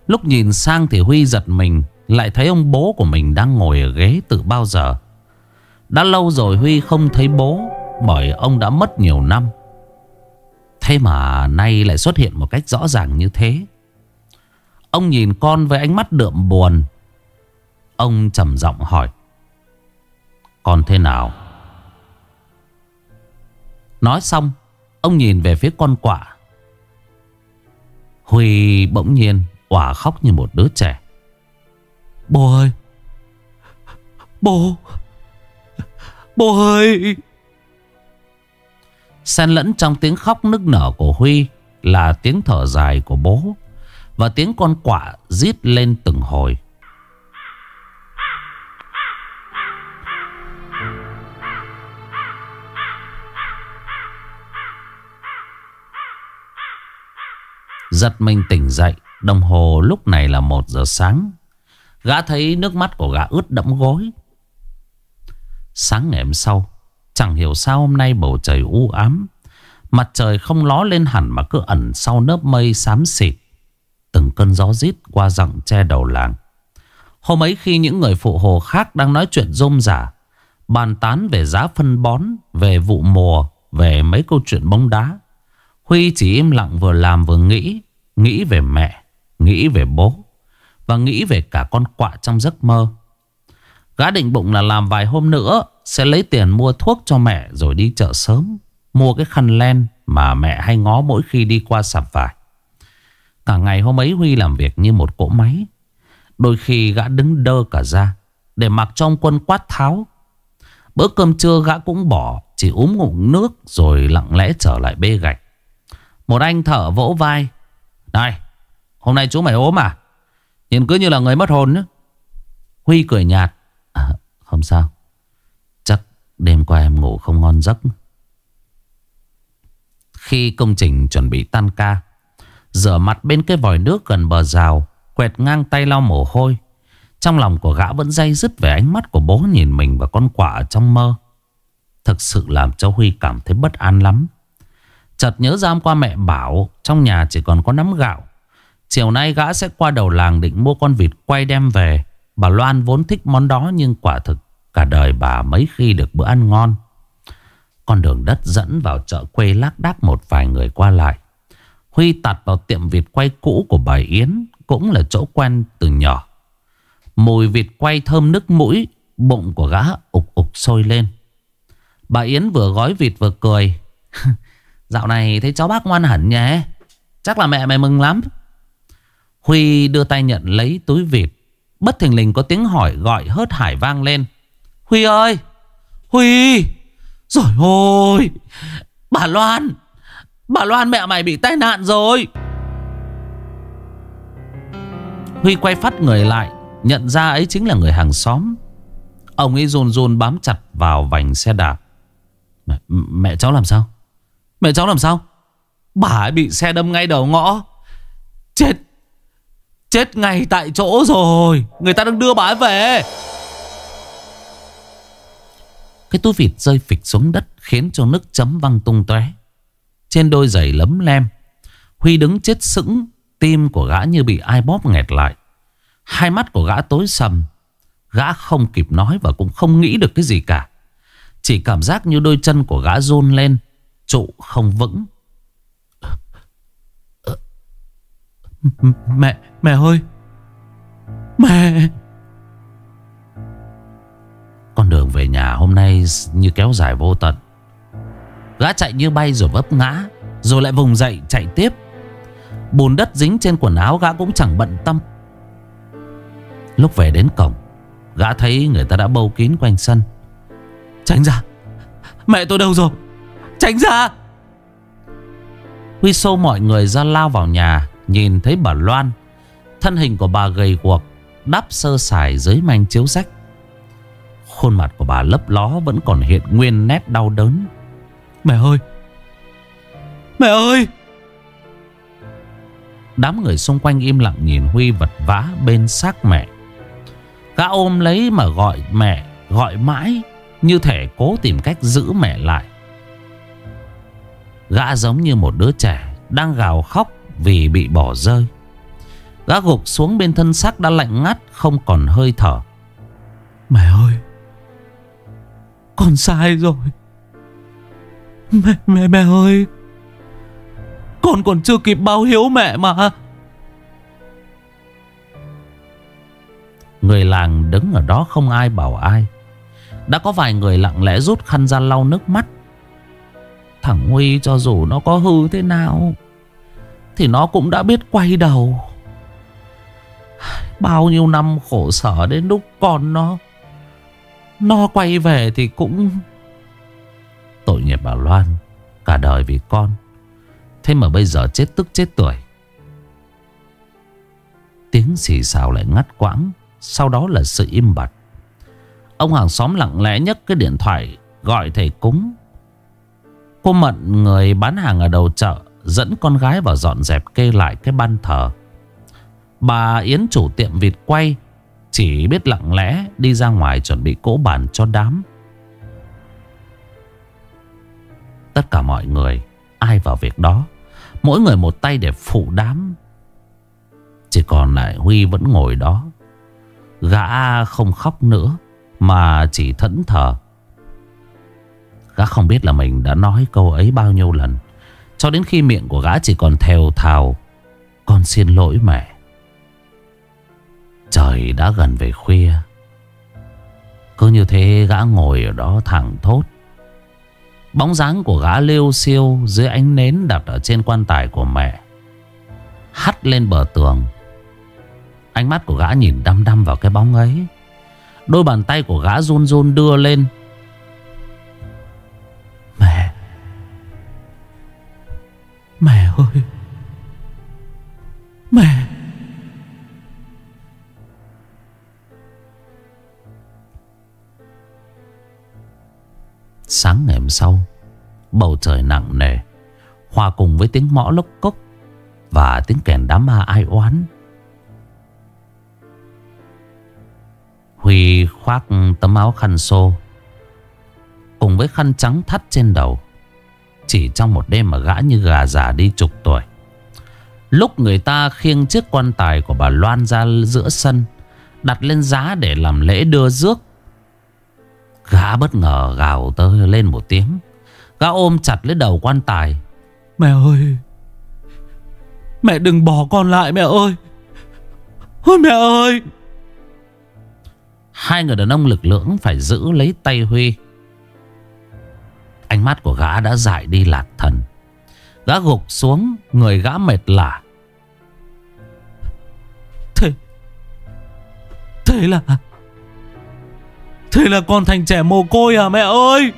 Lúc nhìn sang thì Huy giật mình, Lại thấy ông bố của mình đang ngồi ở ghế từ bao giờ. Đã lâu rồi Huy không thấy bố, Bởi ông đã mất nhiều năm. Thế mà nay lại xuất hiện một cách rõ ràng như thế. Ông nhìn con với ánh mắt đượm buồn. Ông trầm giọng hỏi, Con thế nào? Nói xong Ông nhìn về phía con quạ. Huy bỗng nhiên Quả khóc như một đứa trẻ. Bố ơi! Bố Bố ơi! Xen lẫn trong tiếng khóc nức nở của Huy Là tiếng thở dài của bố Và tiếng con quạ rít lên từng hồi Giật mình tỉnh dậy. Đồng hồ lúc này là một giờ sáng. Gã thấy nước mắt của gã ướt đẫm gối. Sáng ngày hôm sau, Chẳng hiểu sao hôm nay bầu trời u ám. Mặt trời không ló lên hẳn mà cứ ẩn sau lớp mây xám xịt. Từng cơn gió rít qua rặng che đầu làng. Hôm ấy khi những người phụ hồ khác đang nói chuyện rôm rả, Bàn tán về giá phân bón, Về vụ mùa, Về mấy câu chuyện bóng đá, Huy chỉ im lặng vừa làm vừa nghĩ. Nghĩ về mẹ Nghĩ về bố Và nghĩ về cả con quạ trong giấc mơ Gã định bụng là làm vài hôm nữa sẽ lấy tiền mua thuốc cho mẹ rồi đi chợ sớm. Mua cái khăn len mà mẹ hay ngó mỗi khi đi qua sạp vải. Cả ngày hôm ấy Huy làm việc như một cỗ máy. Đôi khi gã đứng đơ cả ra để mặc trong quân quát tháo. Bữa cơm trưa gã cũng bỏ, chỉ uống ngụm nước rồi lặng lẽ trở lại bê gạch. Một anh thợ vỗ vai. Này, hôm nay chú mày ốm à? Nhìn cứ như là người mất hồn nữa. Huy cười nhạt. À, không sao. Chắc đêm qua em ngủ không ngon giấc. Khi công trình chuẩn bị tan ca, rửa mặt bên cái vòi nước gần bờ rào, quẹt ngang tay lau mồ hôi. Trong lòng của gã vẫn dây dứt về ánh mắt của bố nhìn mình và con quả trong mơ. Thực sự làm cho Huy cảm thấy bất an lắm. Chợt nhớ ra hôm qua mẹ bảo trong nhà chỉ còn có nắm gạo. Chiều nay gã sẽ qua đầu làng định mua con vịt quay đem về. Bà Loan vốn thích món đó nhưng quả thực cả đời bà mấy khi được bữa ăn ngon. Con đường đất dẫn vào chợ quê lác đác một vài người qua lại. Huy tạt vào tiệm vịt quay cũ của bà Yến cũng là chỗ quen từ nhỏ. Mùi vịt quay thơm nức mũi, bụng của gã ục ục sôi lên. Bà Yến vừa gói vịt vừa cười. (laughs) Dạo này thấy cháu bác ngoan hẳn nhé. Chắc là mẹ mày mừng lắm. Huy đưa tay nhận lấy túi vịt. Bất thình lình có tiếng hỏi gọi hớt hải vang lên. Huy ơi! Huy! Rồi ôi! Bà Loan! Bà Loan mẹ mày bị tai nạn rồi! Huy quay phát người lại Nhận ra ấy chính là người hàng xóm Ông ấy run run bám chặt vào vành xe đạp Mẹ, mẹ cháu làm sao Mẹ cháu làm sao? Bà ấy bị xe đâm ngay đầu ngõ. Chết. Chết ngay tại chỗ rồi. Người ta đang đưa bà ấy về. Cái túi vịt rơi phịch xuống đất Khiến cho nước chấm văng tung tóe. Trên đôi giày lấm lem, Huy đứng chết sững, Tim của gã như bị ai bóp nghẹt lại. Hai mắt của gã tối sầm. Gã không kịp nói và cũng không nghĩ được cái gì cả. Chỉ cảm giác như đôi chân của gã run lên. Trụ không vững. Mẹ, mẹ ơi. Mẹ. Con đường về nhà hôm nay như kéo dài vô tận. Gã chạy như bay rồi vấp ngã Rồi lại vùng dậy chạy tiếp. Bùn đất dính trên quần áo gã cũng chẳng bận tâm. Lúc về đến cổng Gã thấy người ta đã bâu kín quanh sân. Tránh ra. Mẹ tôi đâu rồi Tránh ra. Huy xô mọi người ra lao vào nhà Nhìn thấy bà Loan. Thân hình của bà gầy guộc Đắp sơ sài dưới manh chiếu rách. Khuôn mặt của bà lấp ló Vẫn còn hiện nguyên nét đau đớn. Mẹ ơi! Mẹ ơi! Đám người xung quanh im lặng nhìn Huy vật vã bên xác mẹ. Gã ôm lấy mà gọi mẹ Gọi mãi Như thể cố tìm cách giữ mẹ lại Gã giống như một đứa trẻ Đang gào khóc vì bị bỏ rơi. Gã gục xuống bên thân xác đã lạnh ngắt Không còn hơi thở. Mẹ ơi Con sai rồi. Mẹ mẹ mẹ ơi Con còn chưa kịp báo hiếu mẹ mà. Người làng đứng ở đó không ai bảo ai. Đã có vài người lặng lẽ rút khăn ra lau nước mắt Thằng Huy cho dù nó có hư thế nào, Thì nó cũng đã biết quay đầu. Bao nhiêu năm khổ sở đến lúc con nó Nó quay về thì cũng Tội nghiệp bà Loan, Cả đời vì con. Thế mà bây giờ chết tức chết tuổi. Tiếng xì xào lại ngắt quãng, sau đó là sự im bặt. Ông hàng xóm lặng lẽ nhấc cái điện thoại Gọi thầy cúng. Cô Mận, người bán hàng ở đầu chợ, Dẫn con gái vào dọn dẹp kê lại cái ban thờ. Bà Yến chủ tiệm vịt quay, Chỉ biết lặng lẽ đi ra ngoài chuẩn bị cỗ bàn cho đám. Tất cả mọi người, Ai vào việc đó, Mỗi người một tay để phụ đám. Chỉ còn lại Huy vẫn ngồi đó. Gã không khóc nữa, Mà chỉ thẫn thờ. Gã không biết là mình đã nói câu ấy bao nhiêu lần Cho đến khi miệng của gã chỉ còn theo thào, Con xin lỗi mẹ Trời đã gần về khuya Cứ như thế gã ngồi ở đó thẳng thốt Bóng dáng của gã liêu siêu dưới ánh nến đặt ở trên quan tài của mẹ. Hắt lên bờ tường. Ánh mắt của gã nhìn đăm đăm vào cái bóng ấy. Đôi bàn tay của gã run run đưa lên. Mẹ ơi. Mẹ. Sáng ngày hôm sau, Bầu trời nặng nề Hòa cùng với tiếng mõ lốc cốc Và tiếng kèn đám ma ai oán Huy khoác tấm áo khăn xô Cùng với khăn trắng thắt trên đầu chỉ trong một đêm mà gã như gà già đi chục tuổi. Lúc người ta khiêng chiếc quan tài của bà Loan ra giữa sân Đặt lên giá để làm lễ đưa rước Gã bất ngờ gào tơ lên một tiếng. Gã ôm chặt lấy đầu quan tài. Mẹ ơi Mẹ đừng bỏ con lại mẹ ơi. Ôi mẹ ơi. Hai người đàn ông lực lưỡng phải giữ lấy tay Huy Ánh mắt của gã đã dại đi lạc thần. Gã gục xuống, Người gã mệt lả. Thế Thế là Thế là con thành trẻ mồ côi à mẹ ơi!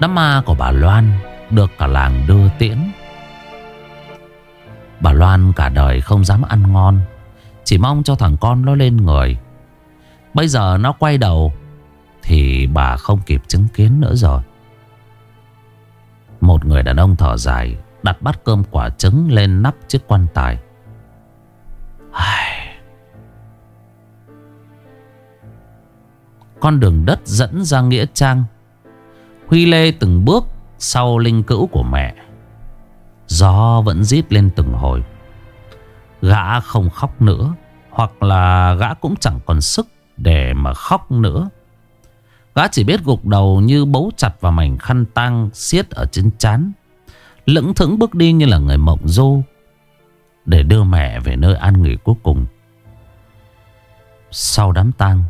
Đám ma của bà Loan Được cả làng đưa tiễn. Bà Loan cả đời không dám ăn ngon, Chỉ mong cho thằng con nó lên người. Bây giờ nó quay đầu Thì bà không kịp chứng kiến nữa rồi. Một người đàn ông thở dài Đặt bát cơm quả trứng lên nắp chiếc quan tài. Con đường đất dẫn ra Nghĩa Trang. Huy Lê từng bước sau linh cữu của mẹ. Gió vẫn rít lên từng hồi. Gã không khóc nữa, Hoặc là gã cũng chẳng còn sức để mà khóc nữa. Gã chỉ biết gục đầu như bấu chặt vào mảnh khăn tang xiết ở trên chán Lững thững bước đi như là người mộng du, Để đưa mẹ về nơi an nghỉ cuối cùng. Sau đám tang,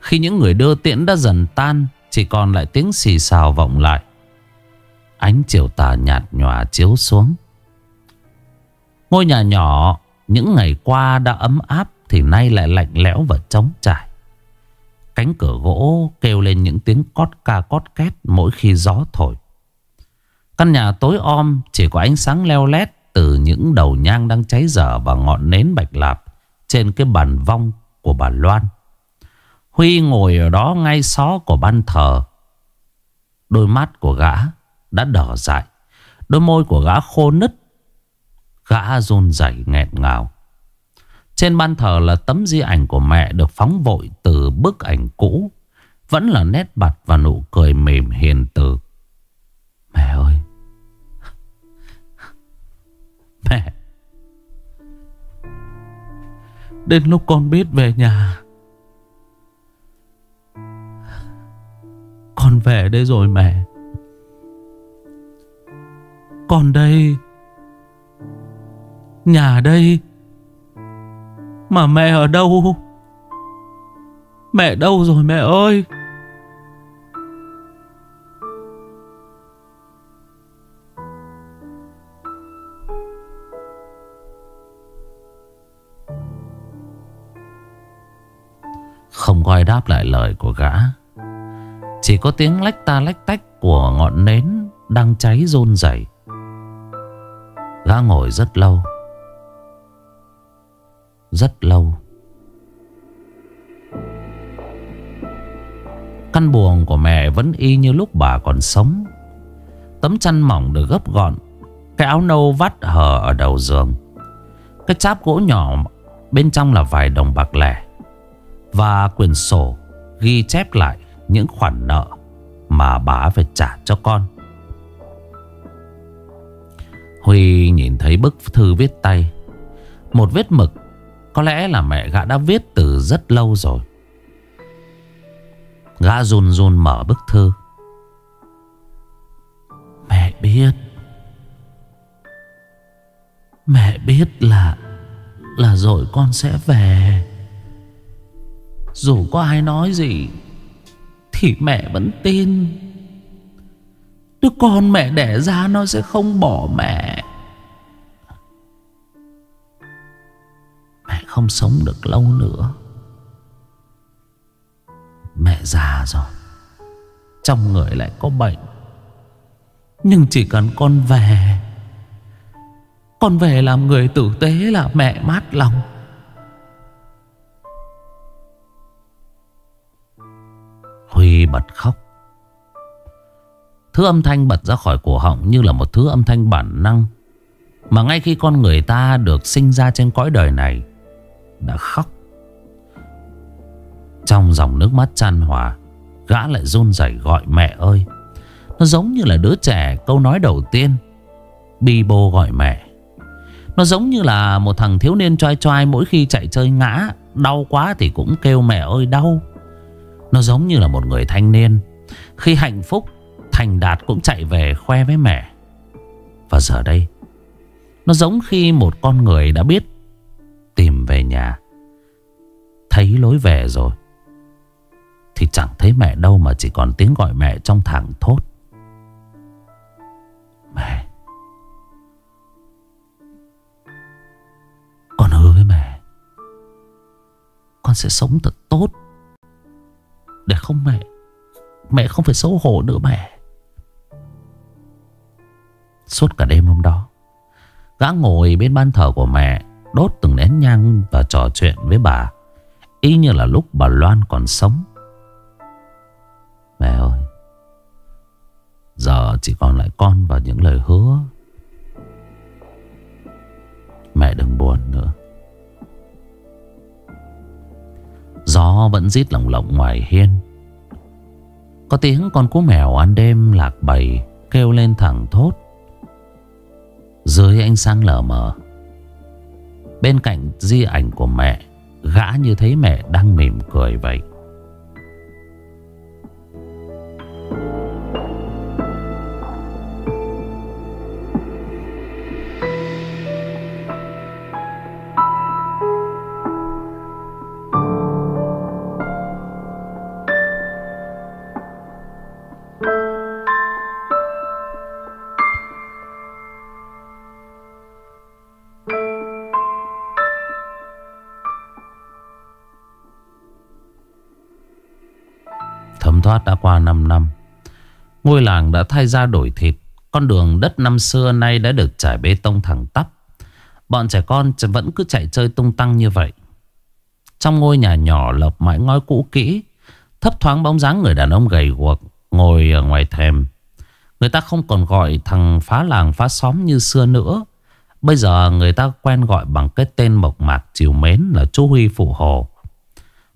Khi những người đưa tiễn đã dần tan, Chỉ còn lại tiếng xì xào vọng lại. Ánh chiều tà nhạt nhòa chiếu xuống. Ngôi nhà nhỏ những ngày qua đã ấm áp thì nay lại lạnh lẽo và trống trải Cánh cửa gỗ kêu lên những tiếng cót ca cót két mỗi khi gió thổi Căn nhà tối om chỉ có ánh sáng leo lét từ những đầu nhang đang cháy dở và ngọn nến bạch lạp trên cái bàn vong của bà Loan. Huy ngồi ở đó ngay xó của ban thờ. Đôi mắt của gã đã đỏ dại. Đôi môi của gã khô nứt. Gã run rẩy nghẹn ngào. Trên ban thờ là tấm di ảnh của mẹ được phóng vội từ bức ảnh cũ. Vẫn là nét mặt và nụ cười mềm hiền từ. Mẹ ơi! (laughs) Mẹ! Đến lúc con biết về nhà Con về đây rồi mẹ Con đây Nhà đây mà mẹ ở đâu? Mẹ đâu rồi mẹ ơi? Không có ai đáp lại lời của gã. Chỉ có tiếng lách ta lách tách Của ngọn nến Đang cháy rôn rẩy Gã ngồi rất lâu. Rất lâu Căn buồng của mẹ vẫn y như lúc bà còn sống Tấm chăn mỏng được gấp gọn, Cái áo nâu vắt hở ở đầu giường Cái cháp gỗ nhỏ Bên trong là vài đồng bạc lẻ và quyển sổ ghi chép lại những khoản nợ mà bà phải trả cho con. Huy nhìn thấy bức thư viết tay. Một vết mực có lẽ là mẹ gã đã viết từ rất lâu rồi. Gã run run mở bức thư. Mẹ biết. Mẹ biết là Là rồi con sẽ về Dù có ai nói gì, Thì mẹ vẫn tin Đứa con mẹ đẻ ra nó sẽ không bỏ mẹ không sống được lâu nữa. Mẹ già rồi, Trong người lại có bệnh. Nhưng chỉ cần con về Con về làm người tử tế là mẹ mát lòng. Huy bật khóc. Thứ âm thanh bật ra khỏi cổ họng như là một thứ âm thanh bản năng, Mà ngay khi con người ta được sinh ra trên cõi đời này đã khóc. Trong dòng nước mắt chan hòa, Gã lại run rẩy gọi mẹ ơi. Nó giống như là đứa trẻ câu nói đầu tiên. Bi bô gọi mẹ. Nó giống như là một thằng thiếu niên choai choai Mỗi khi chạy chơi ngã, Đau quá thì cũng kêu mẹ ơi đau. Nó giống như là một người thanh niên. Khi hạnh phúc, Thành Đạt cũng chạy về khoe với mẹ. Và giờ đây, Nó giống khi một con người đã biết Tìm về nhà. Thấy lối về rồi, Thì chẳng thấy mẹ đâu Mà chỉ còn tiếng gọi mẹ trong thẳng thốt. Mẹ, Con hứa với mẹ, Con sẽ sống thật tốt. Để không mẹ Mẹ không phải xấu hổ nữa mẹ. Suốt cả đêm hôm đó, Gã ngồi bên ban thờ của mẹ Đốt từng nén nhang và trò chuyện với bà. Y như là lúc bà Loan còn sống. Mẹ ơi, Giờ chỉ còn lại con và những lời hứa. Mẹ đừng buồn nữa. Gió vẫn rít lồng lộng ngoài hiên. Có tiếng con cú mèo ăn đêm lạc bầy Kêu lên thẳng thốt. Dưới ánh sáng lờ mờ Bên cạnh di ảnh của mẹ Gã như thấy mẹ đang mỉm cười vậy. Thoát đã qua 5 năm. Ngôi làng đã thay ra đổi thịt, Con đường đất năm xưa nay đã được trải bê tông thẳng tắp. Bọn trẻ con vẫn cứ chạy chơi tung tăng như vậy. Trong ngôi nhà nhỏ lợp mái ngói cũ kỹ, Thấp thoáng bóng dáng người đàn ông gầy guộc Ngồi ở ngoài thềm. Người ta không còn gọi thằng phá làng phá xóm như xưa nữa. Bây giờ người ta quen gọi bằng cái tên mộc mạc chiều mến là chú Huy Phụ Hồ.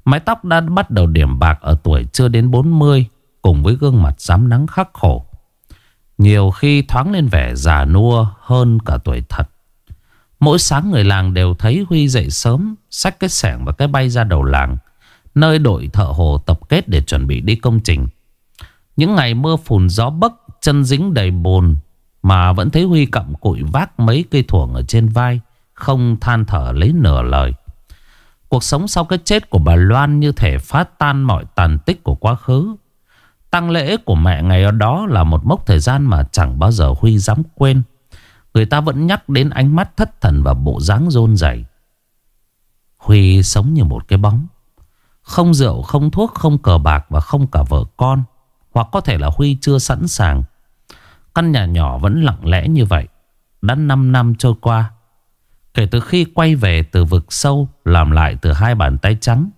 Mái tóc đã bắt đầu điểm bạc ở tuổi chưa đến 40 Cùng với gương mặt dám nắng khắc khổ. Nhiều khi thoáng lên vẻ già nua hơn cả tuổi thật. Mỗi sáng người làng đều thấy Huy dậy sớm, Xách cái sẻng và cái bay ra đầu làng, Nơi đội thợ hồ tập kết để chuẩn bị đi công trình. Những ngày mưa phùn gió bấc Chân dính đầy bùn Mà vẫn thấy Huy cặm cụi vác mấy cây thuồng ở trên vai, Không than thở lấy nửa lời. Cuộc sống sau cái chết của bà Loan như thể phá tan mọi tàn tích của quá khứ. Tăng lễ của mẹ ngày đó là một mốc thời gian mà chẳng bao giờ Huy dám quên. Người ta vẫn nhắc đến ánh mắt thất thần và bộ dáng rôn rẩy. Huy sống như một cái bóng. Không rượu, không thuốc, không cờ bạc và không cả vợ con. Hoặc có thể là Huy chưa sẵn sàng. Căn nhà nhỏ vẫn lặng lẽ như vậy. Đã 5 năm trôi qua. Kể từ khi quay về từ vực sâu, Làm lại từ hai bàn tay trắng.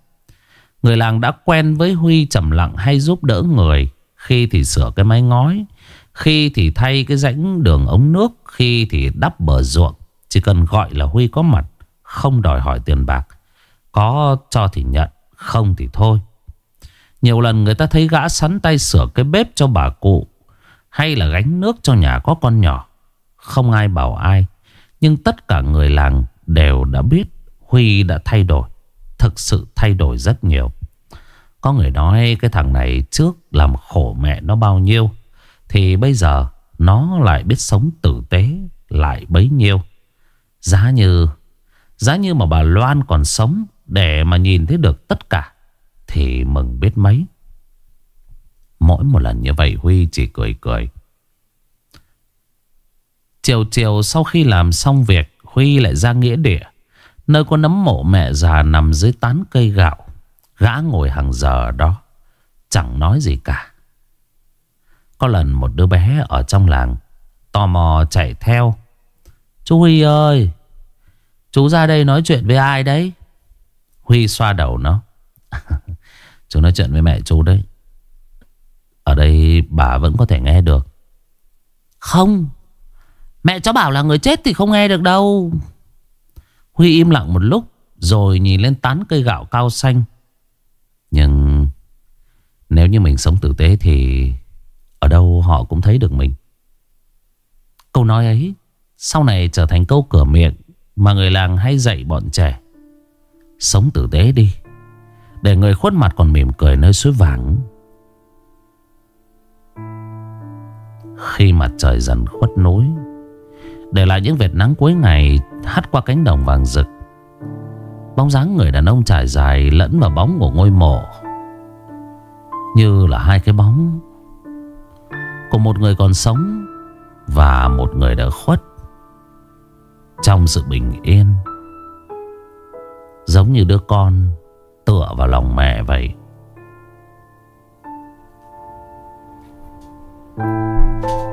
Người làng đã quen với Huy trầm lặng hay giúp đỡ người. Khi thì sửa cái mái ngói, Khi thì thay cái rãnh đường ống nước, Khi thì đắp bờ ruộng. Chỉ cần gọi là Huy có mặt, Không đòi hỏi tiền bạc. Có cho thì nhận, Không thì thôi. Nhiều lần người ta thấy gã sắn tay sửa cái bếp cho bà cụ, Hay là gánh nước cho nhà có con nhỏ. Không ai bảo ai nhưng tất cả người làng đều đã biết Huy đã thay đổi. Thực sự thay đổi rất nhiều. Có người nói cái thằng này trước làm khổ mẹ nó bao nhiêu. Thì bây giờ nó lại biết sống tử tế lại bấy nhiêu. Giá như Giá như mà bà Loan còn sống Để mà nhìn thấy được tất cả, Thì mừng biết mấy Mỗi một lần như vậy Huy chỉ cười cười Chiều chiều sau khi làm xong việc, Huy lại ra nghĩa địa. Nơi có nấm mộ mẹ già nằm dưới tán cây gạo. Gã ngồi hàng giờ đó, Chẳng nói gì cả. Có lần một đứa bé ở trong làng Tò mò chạy theo. Chú Huy ơi, Chú ra đây nói chuyện với ai đấy? Huy xoa đầu nó. (laughs) Chú nói chuyện với mẹ chú đấy. Ở đây bà vẫn có thể nghe được. Không Mẹ cháu bảo là người chết thì không nghe được đâu. Huy im lặng một lúc, Rồi nhìn lên tán cây gạo cao xanh. Nhưng Nếu như mình sống tử tế thì Ở đâu họ cũng thấy được mình. Câu nói ấy Sau này trở thành câu cửa miệng Mà người làng hay dạy bọn trẻ. Sống tử tế đi, Để người khuất mặt còn mỉm cười nơi suối vàng. Khi mặt trời dần khuất núi để lại những vệt nắng cuối ngày Hắt qua cánh đồng vàng rực. Bóng dáng người đàn ông trải dài Lẫn vào bóng của ngôi mộ. Như là hai cái bóng Của một người còn sống Và một người đã khuất Trong sự bình yên. Giống như đứa con Tựa vào lòng mẹ vậy. Hết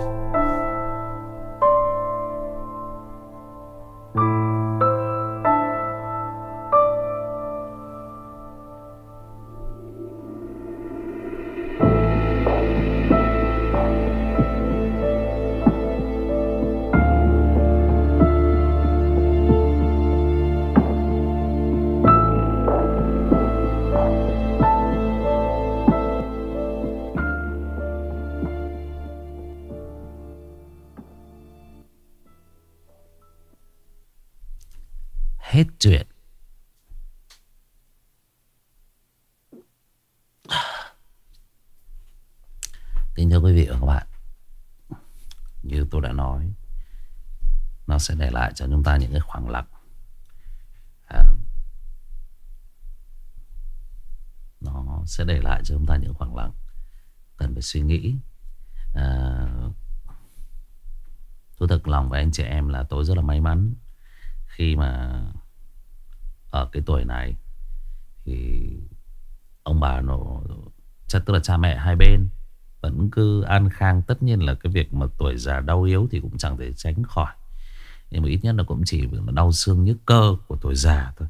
Nó sẽ để lại cho chúng ta những cái khoảng lặng. À, Nó sẽ để lại cho chúng ta những khoảng lặng. Cần phải suy nghĩ. À, Tôi thật lòng với anh chị em là tôi rất là may mắn. Khi mà Ở cái tuổi này Thì Ông bà nó Chắc tức là cha mẹ hai bên vẫn cứ an khang. Tất nhiên là cái việc mà tuổi già đau yếu Thì cũng chẳng thể tránh khỏi. Nhưng mà ít nhất là cũng chỉ là đau xương nhức cơ Của tuổi già thôi.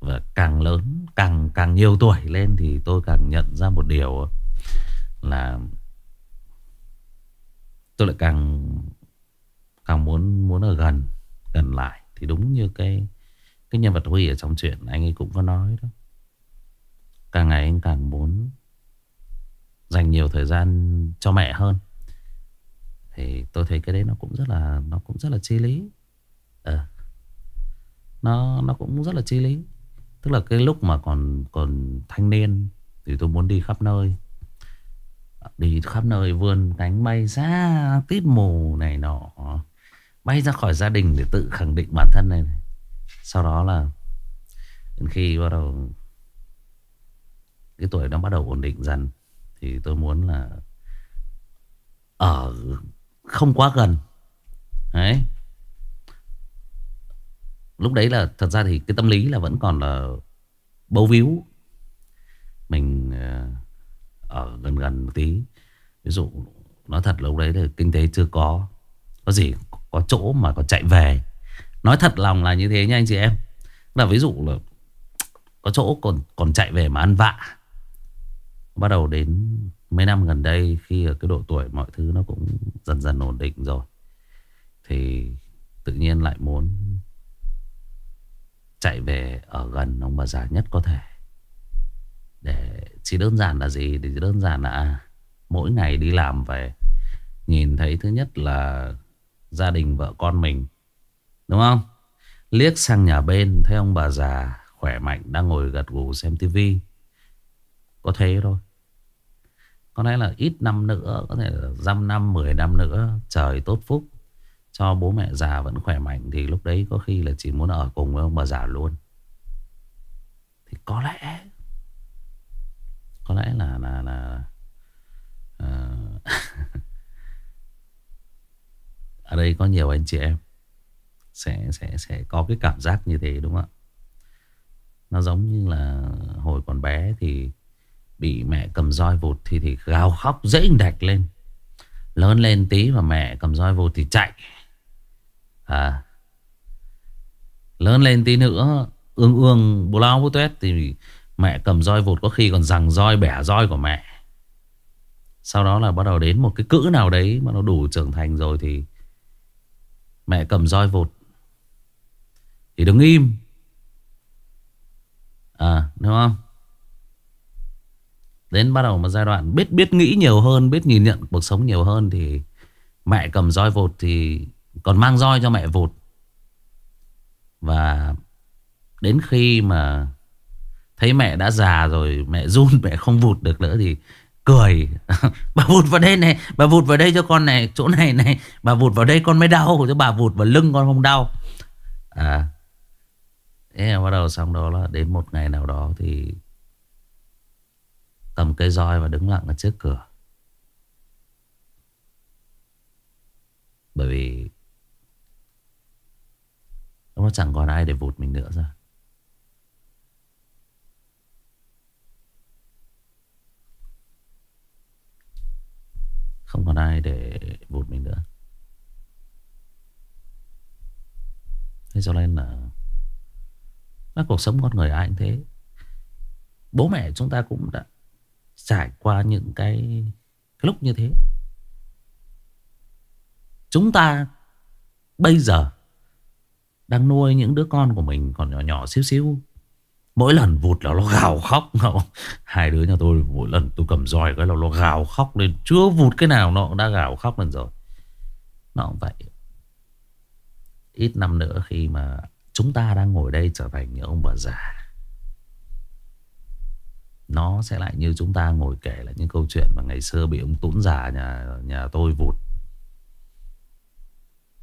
Và càng lớn, Càng càng nhiều tuổi lên Thì tôi càng nhận ra một điều Là Tôi lại càng Càng muốn muốn ở gần Gần lại. Thì đúng như cái Cái nhân vật Huy ở trong chuyện, Anh ấy cũng có nói đó. Càng ngày anh càng muốn dành nhiều thời gian cho mẹ hơn thì tôi thấy cái đấy nó cũng rất là nó cũng rất là chi lý. À, nó nó cũng rất là chi lý. Tức là cái lúc mà còn còn thanh niên thì tôi muốn đi khắp nơi. Đi khắp nơi vươn cánh bay ra tít mù này nọ. Bay ra khỏi gia đình để tự khẳng định bản thân này, này. sau đó là đến khi bắt đầu cái tuổi nó bắt đầu ổn định dần thì tôi muốn là ở không quá gần. Đấy. Lúc đấy là, thật ra thì cái tâm lý là vẫn còn là bấu víu. Mình ờ, ở gần gần một tí. Ví dụ, nói thật lúc đấy là kinh tế chưa có có gì, có chỗ mà có chạy về. Nói thật lòng là như thế nha anh chị em. Là ví dụ là có chỗ còn còn chạy về mà ăn vạ. Bắt đầu đến mấy năm gần đây, Khi ở cái độ tuổi mọi thứ nó cũng dần dần ổn định rồi, Thì tự nhiên lại muốn Chạy về ở gần ông bà già nhất có thể. Để chỉ đơn giản là gì? Thì đơn giản là à, Mỗi ngày đi làm về, Nhìn thấy thứ nhất là Gia đình vợ con mình, Đúng không? Liếc sang nhà bên, Thấy ông bà già khỏe mạnh, Đang ngồi gật gù xem tivi Có thế thôi có lẽ là ít năm nữa Có thể là dăm năm, 10 năm nữa Trời tốt phúc Cho bố mẹ già vẫn khỏe mạnh Thì lúc đấy có khi là chỉ muốn ở cùng với ông bà già luôn Thì có lẽ Có lẽ là là, là uh, (laughs) Ở đây có nhiều anh chị em sẽ sẽ sẽ có cái cảm giác như thế đúng không ạ? Nó giống như là hồi còn bé thì bị mẹ cầm roi vụt thì thì gào khóc dễ đạch lên. Lớn lên tí mà mẹ cầm roi vụt thì chạy. À. Lớn lên tí nữa, ương ương bù lao bù tuét thì mẹ cầm roi vụt có khi còn rằng roi bẻ roi của mẹ. Sau đó là bắt đầu đến một cái cữ nào đấy mà nó đủ trưởng thành rồi thì mẹ cầm roi vụt thì đứng im À đúng không Đến bắt đầu một giai đoạn biết biết nghĩ nhiều hơn, Biết nhìn nhận cuộc sống nhiều hơn Thì mẹ cầm roi vột Thì còn mang roi cho mẹ vột Và Đến khi mà Thấy mẹ đã già rồi, Mẹ run, (laughs) mẹ không vụt được nữa thì Cười. (laughs) Bà vụt vào đây này, Bà vụt vào đây cho con này, Chỗ này này. Bà vụt vào đây con mới đau, Chứ bà vụt vào lưng con không đau. À Thế là bắt đầu xong đó là đến một ngày nào đó thì cầm cây roi và đứng lặng ở trước cửa. Bởi vì nó chẳng còn ai để vụt mình nữa ra. Không còn ai để vụt mình nữa. Thế cho nên là nó cuộc sống con người ai cũng thế Bố mẹ chúng ta cũng đã Trải qua những cái, cái lúc như thế. Chúng ta Bây giờ Đang nuôi những đứa con của mình Còn nhỏ nhỏ xíu xíu. Mỗi lần vụt là nó gào khóc. (laughs) Hai đứa nhà tôi mỗi lần tôi cầm roi cái là nó gào khóc lên. Chưa vụt cái nào nó cũng đã gào khóc lên rồi. Nó cũng vậy. Ít năm nữa khi mà Chúng ta đang ngồi đây trở thành những ông bà già nó sẽ lại như chúng ta ngồi kể lại những câu chuyện Mà ngày xưa bị ông Tún già nhà nhà tôi vụt.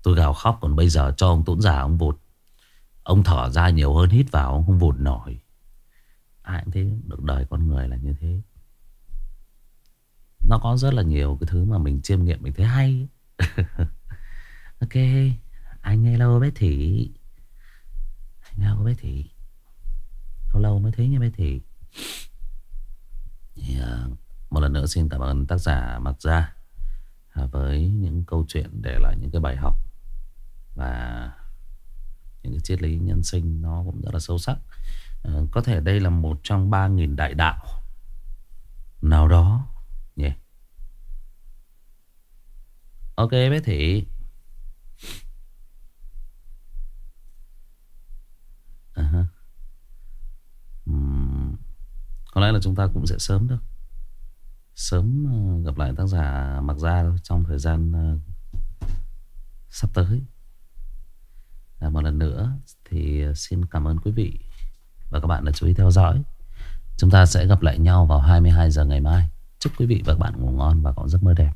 Tôi gào khóc, Còn bây giờ cho ông Tún già ông vụt. Ông thở ra nhiều hơn, hít vào, Ông không vụt nổi. Ai cũng thế Được đời con người là như thế. Nó có rất là nhiều cái thứ mà mình chiêm nghiệm, Mình thấy hay. (laughs) Ok, Anh hello bé Thị Nghe của bé Thị Lâu lâu mới thấy nha bé Thị thì, uh, Một lần nữa xin cảm ơn tác giả mặt Gia uh, Với những câu chuyện để lại những cái bài học Và những cái triết lý nhân sinh nó cũng rất là sâu sắc uh, Có thể đây là một trong ba nghìn đại đạo Nào đó nhỉ yeah. Ok bé Thị à uh -huh. uhm. Có lẽ là chúng ta cũng sẽ sớm được Sớm ờ, gặp lại tác giả Mặc Gia Trong thời gian ờ, sắp tới. À, Một lần nữa Thì ờ, xin cảm ơn quý vị Và các bạn đã chú ý theo dõi. Chúng ta sẽ gặp lại nhau vào 22 giờ ngày mai. Chúc quý vị và các bạn ngủ ngon và có giấc mơ đẹp.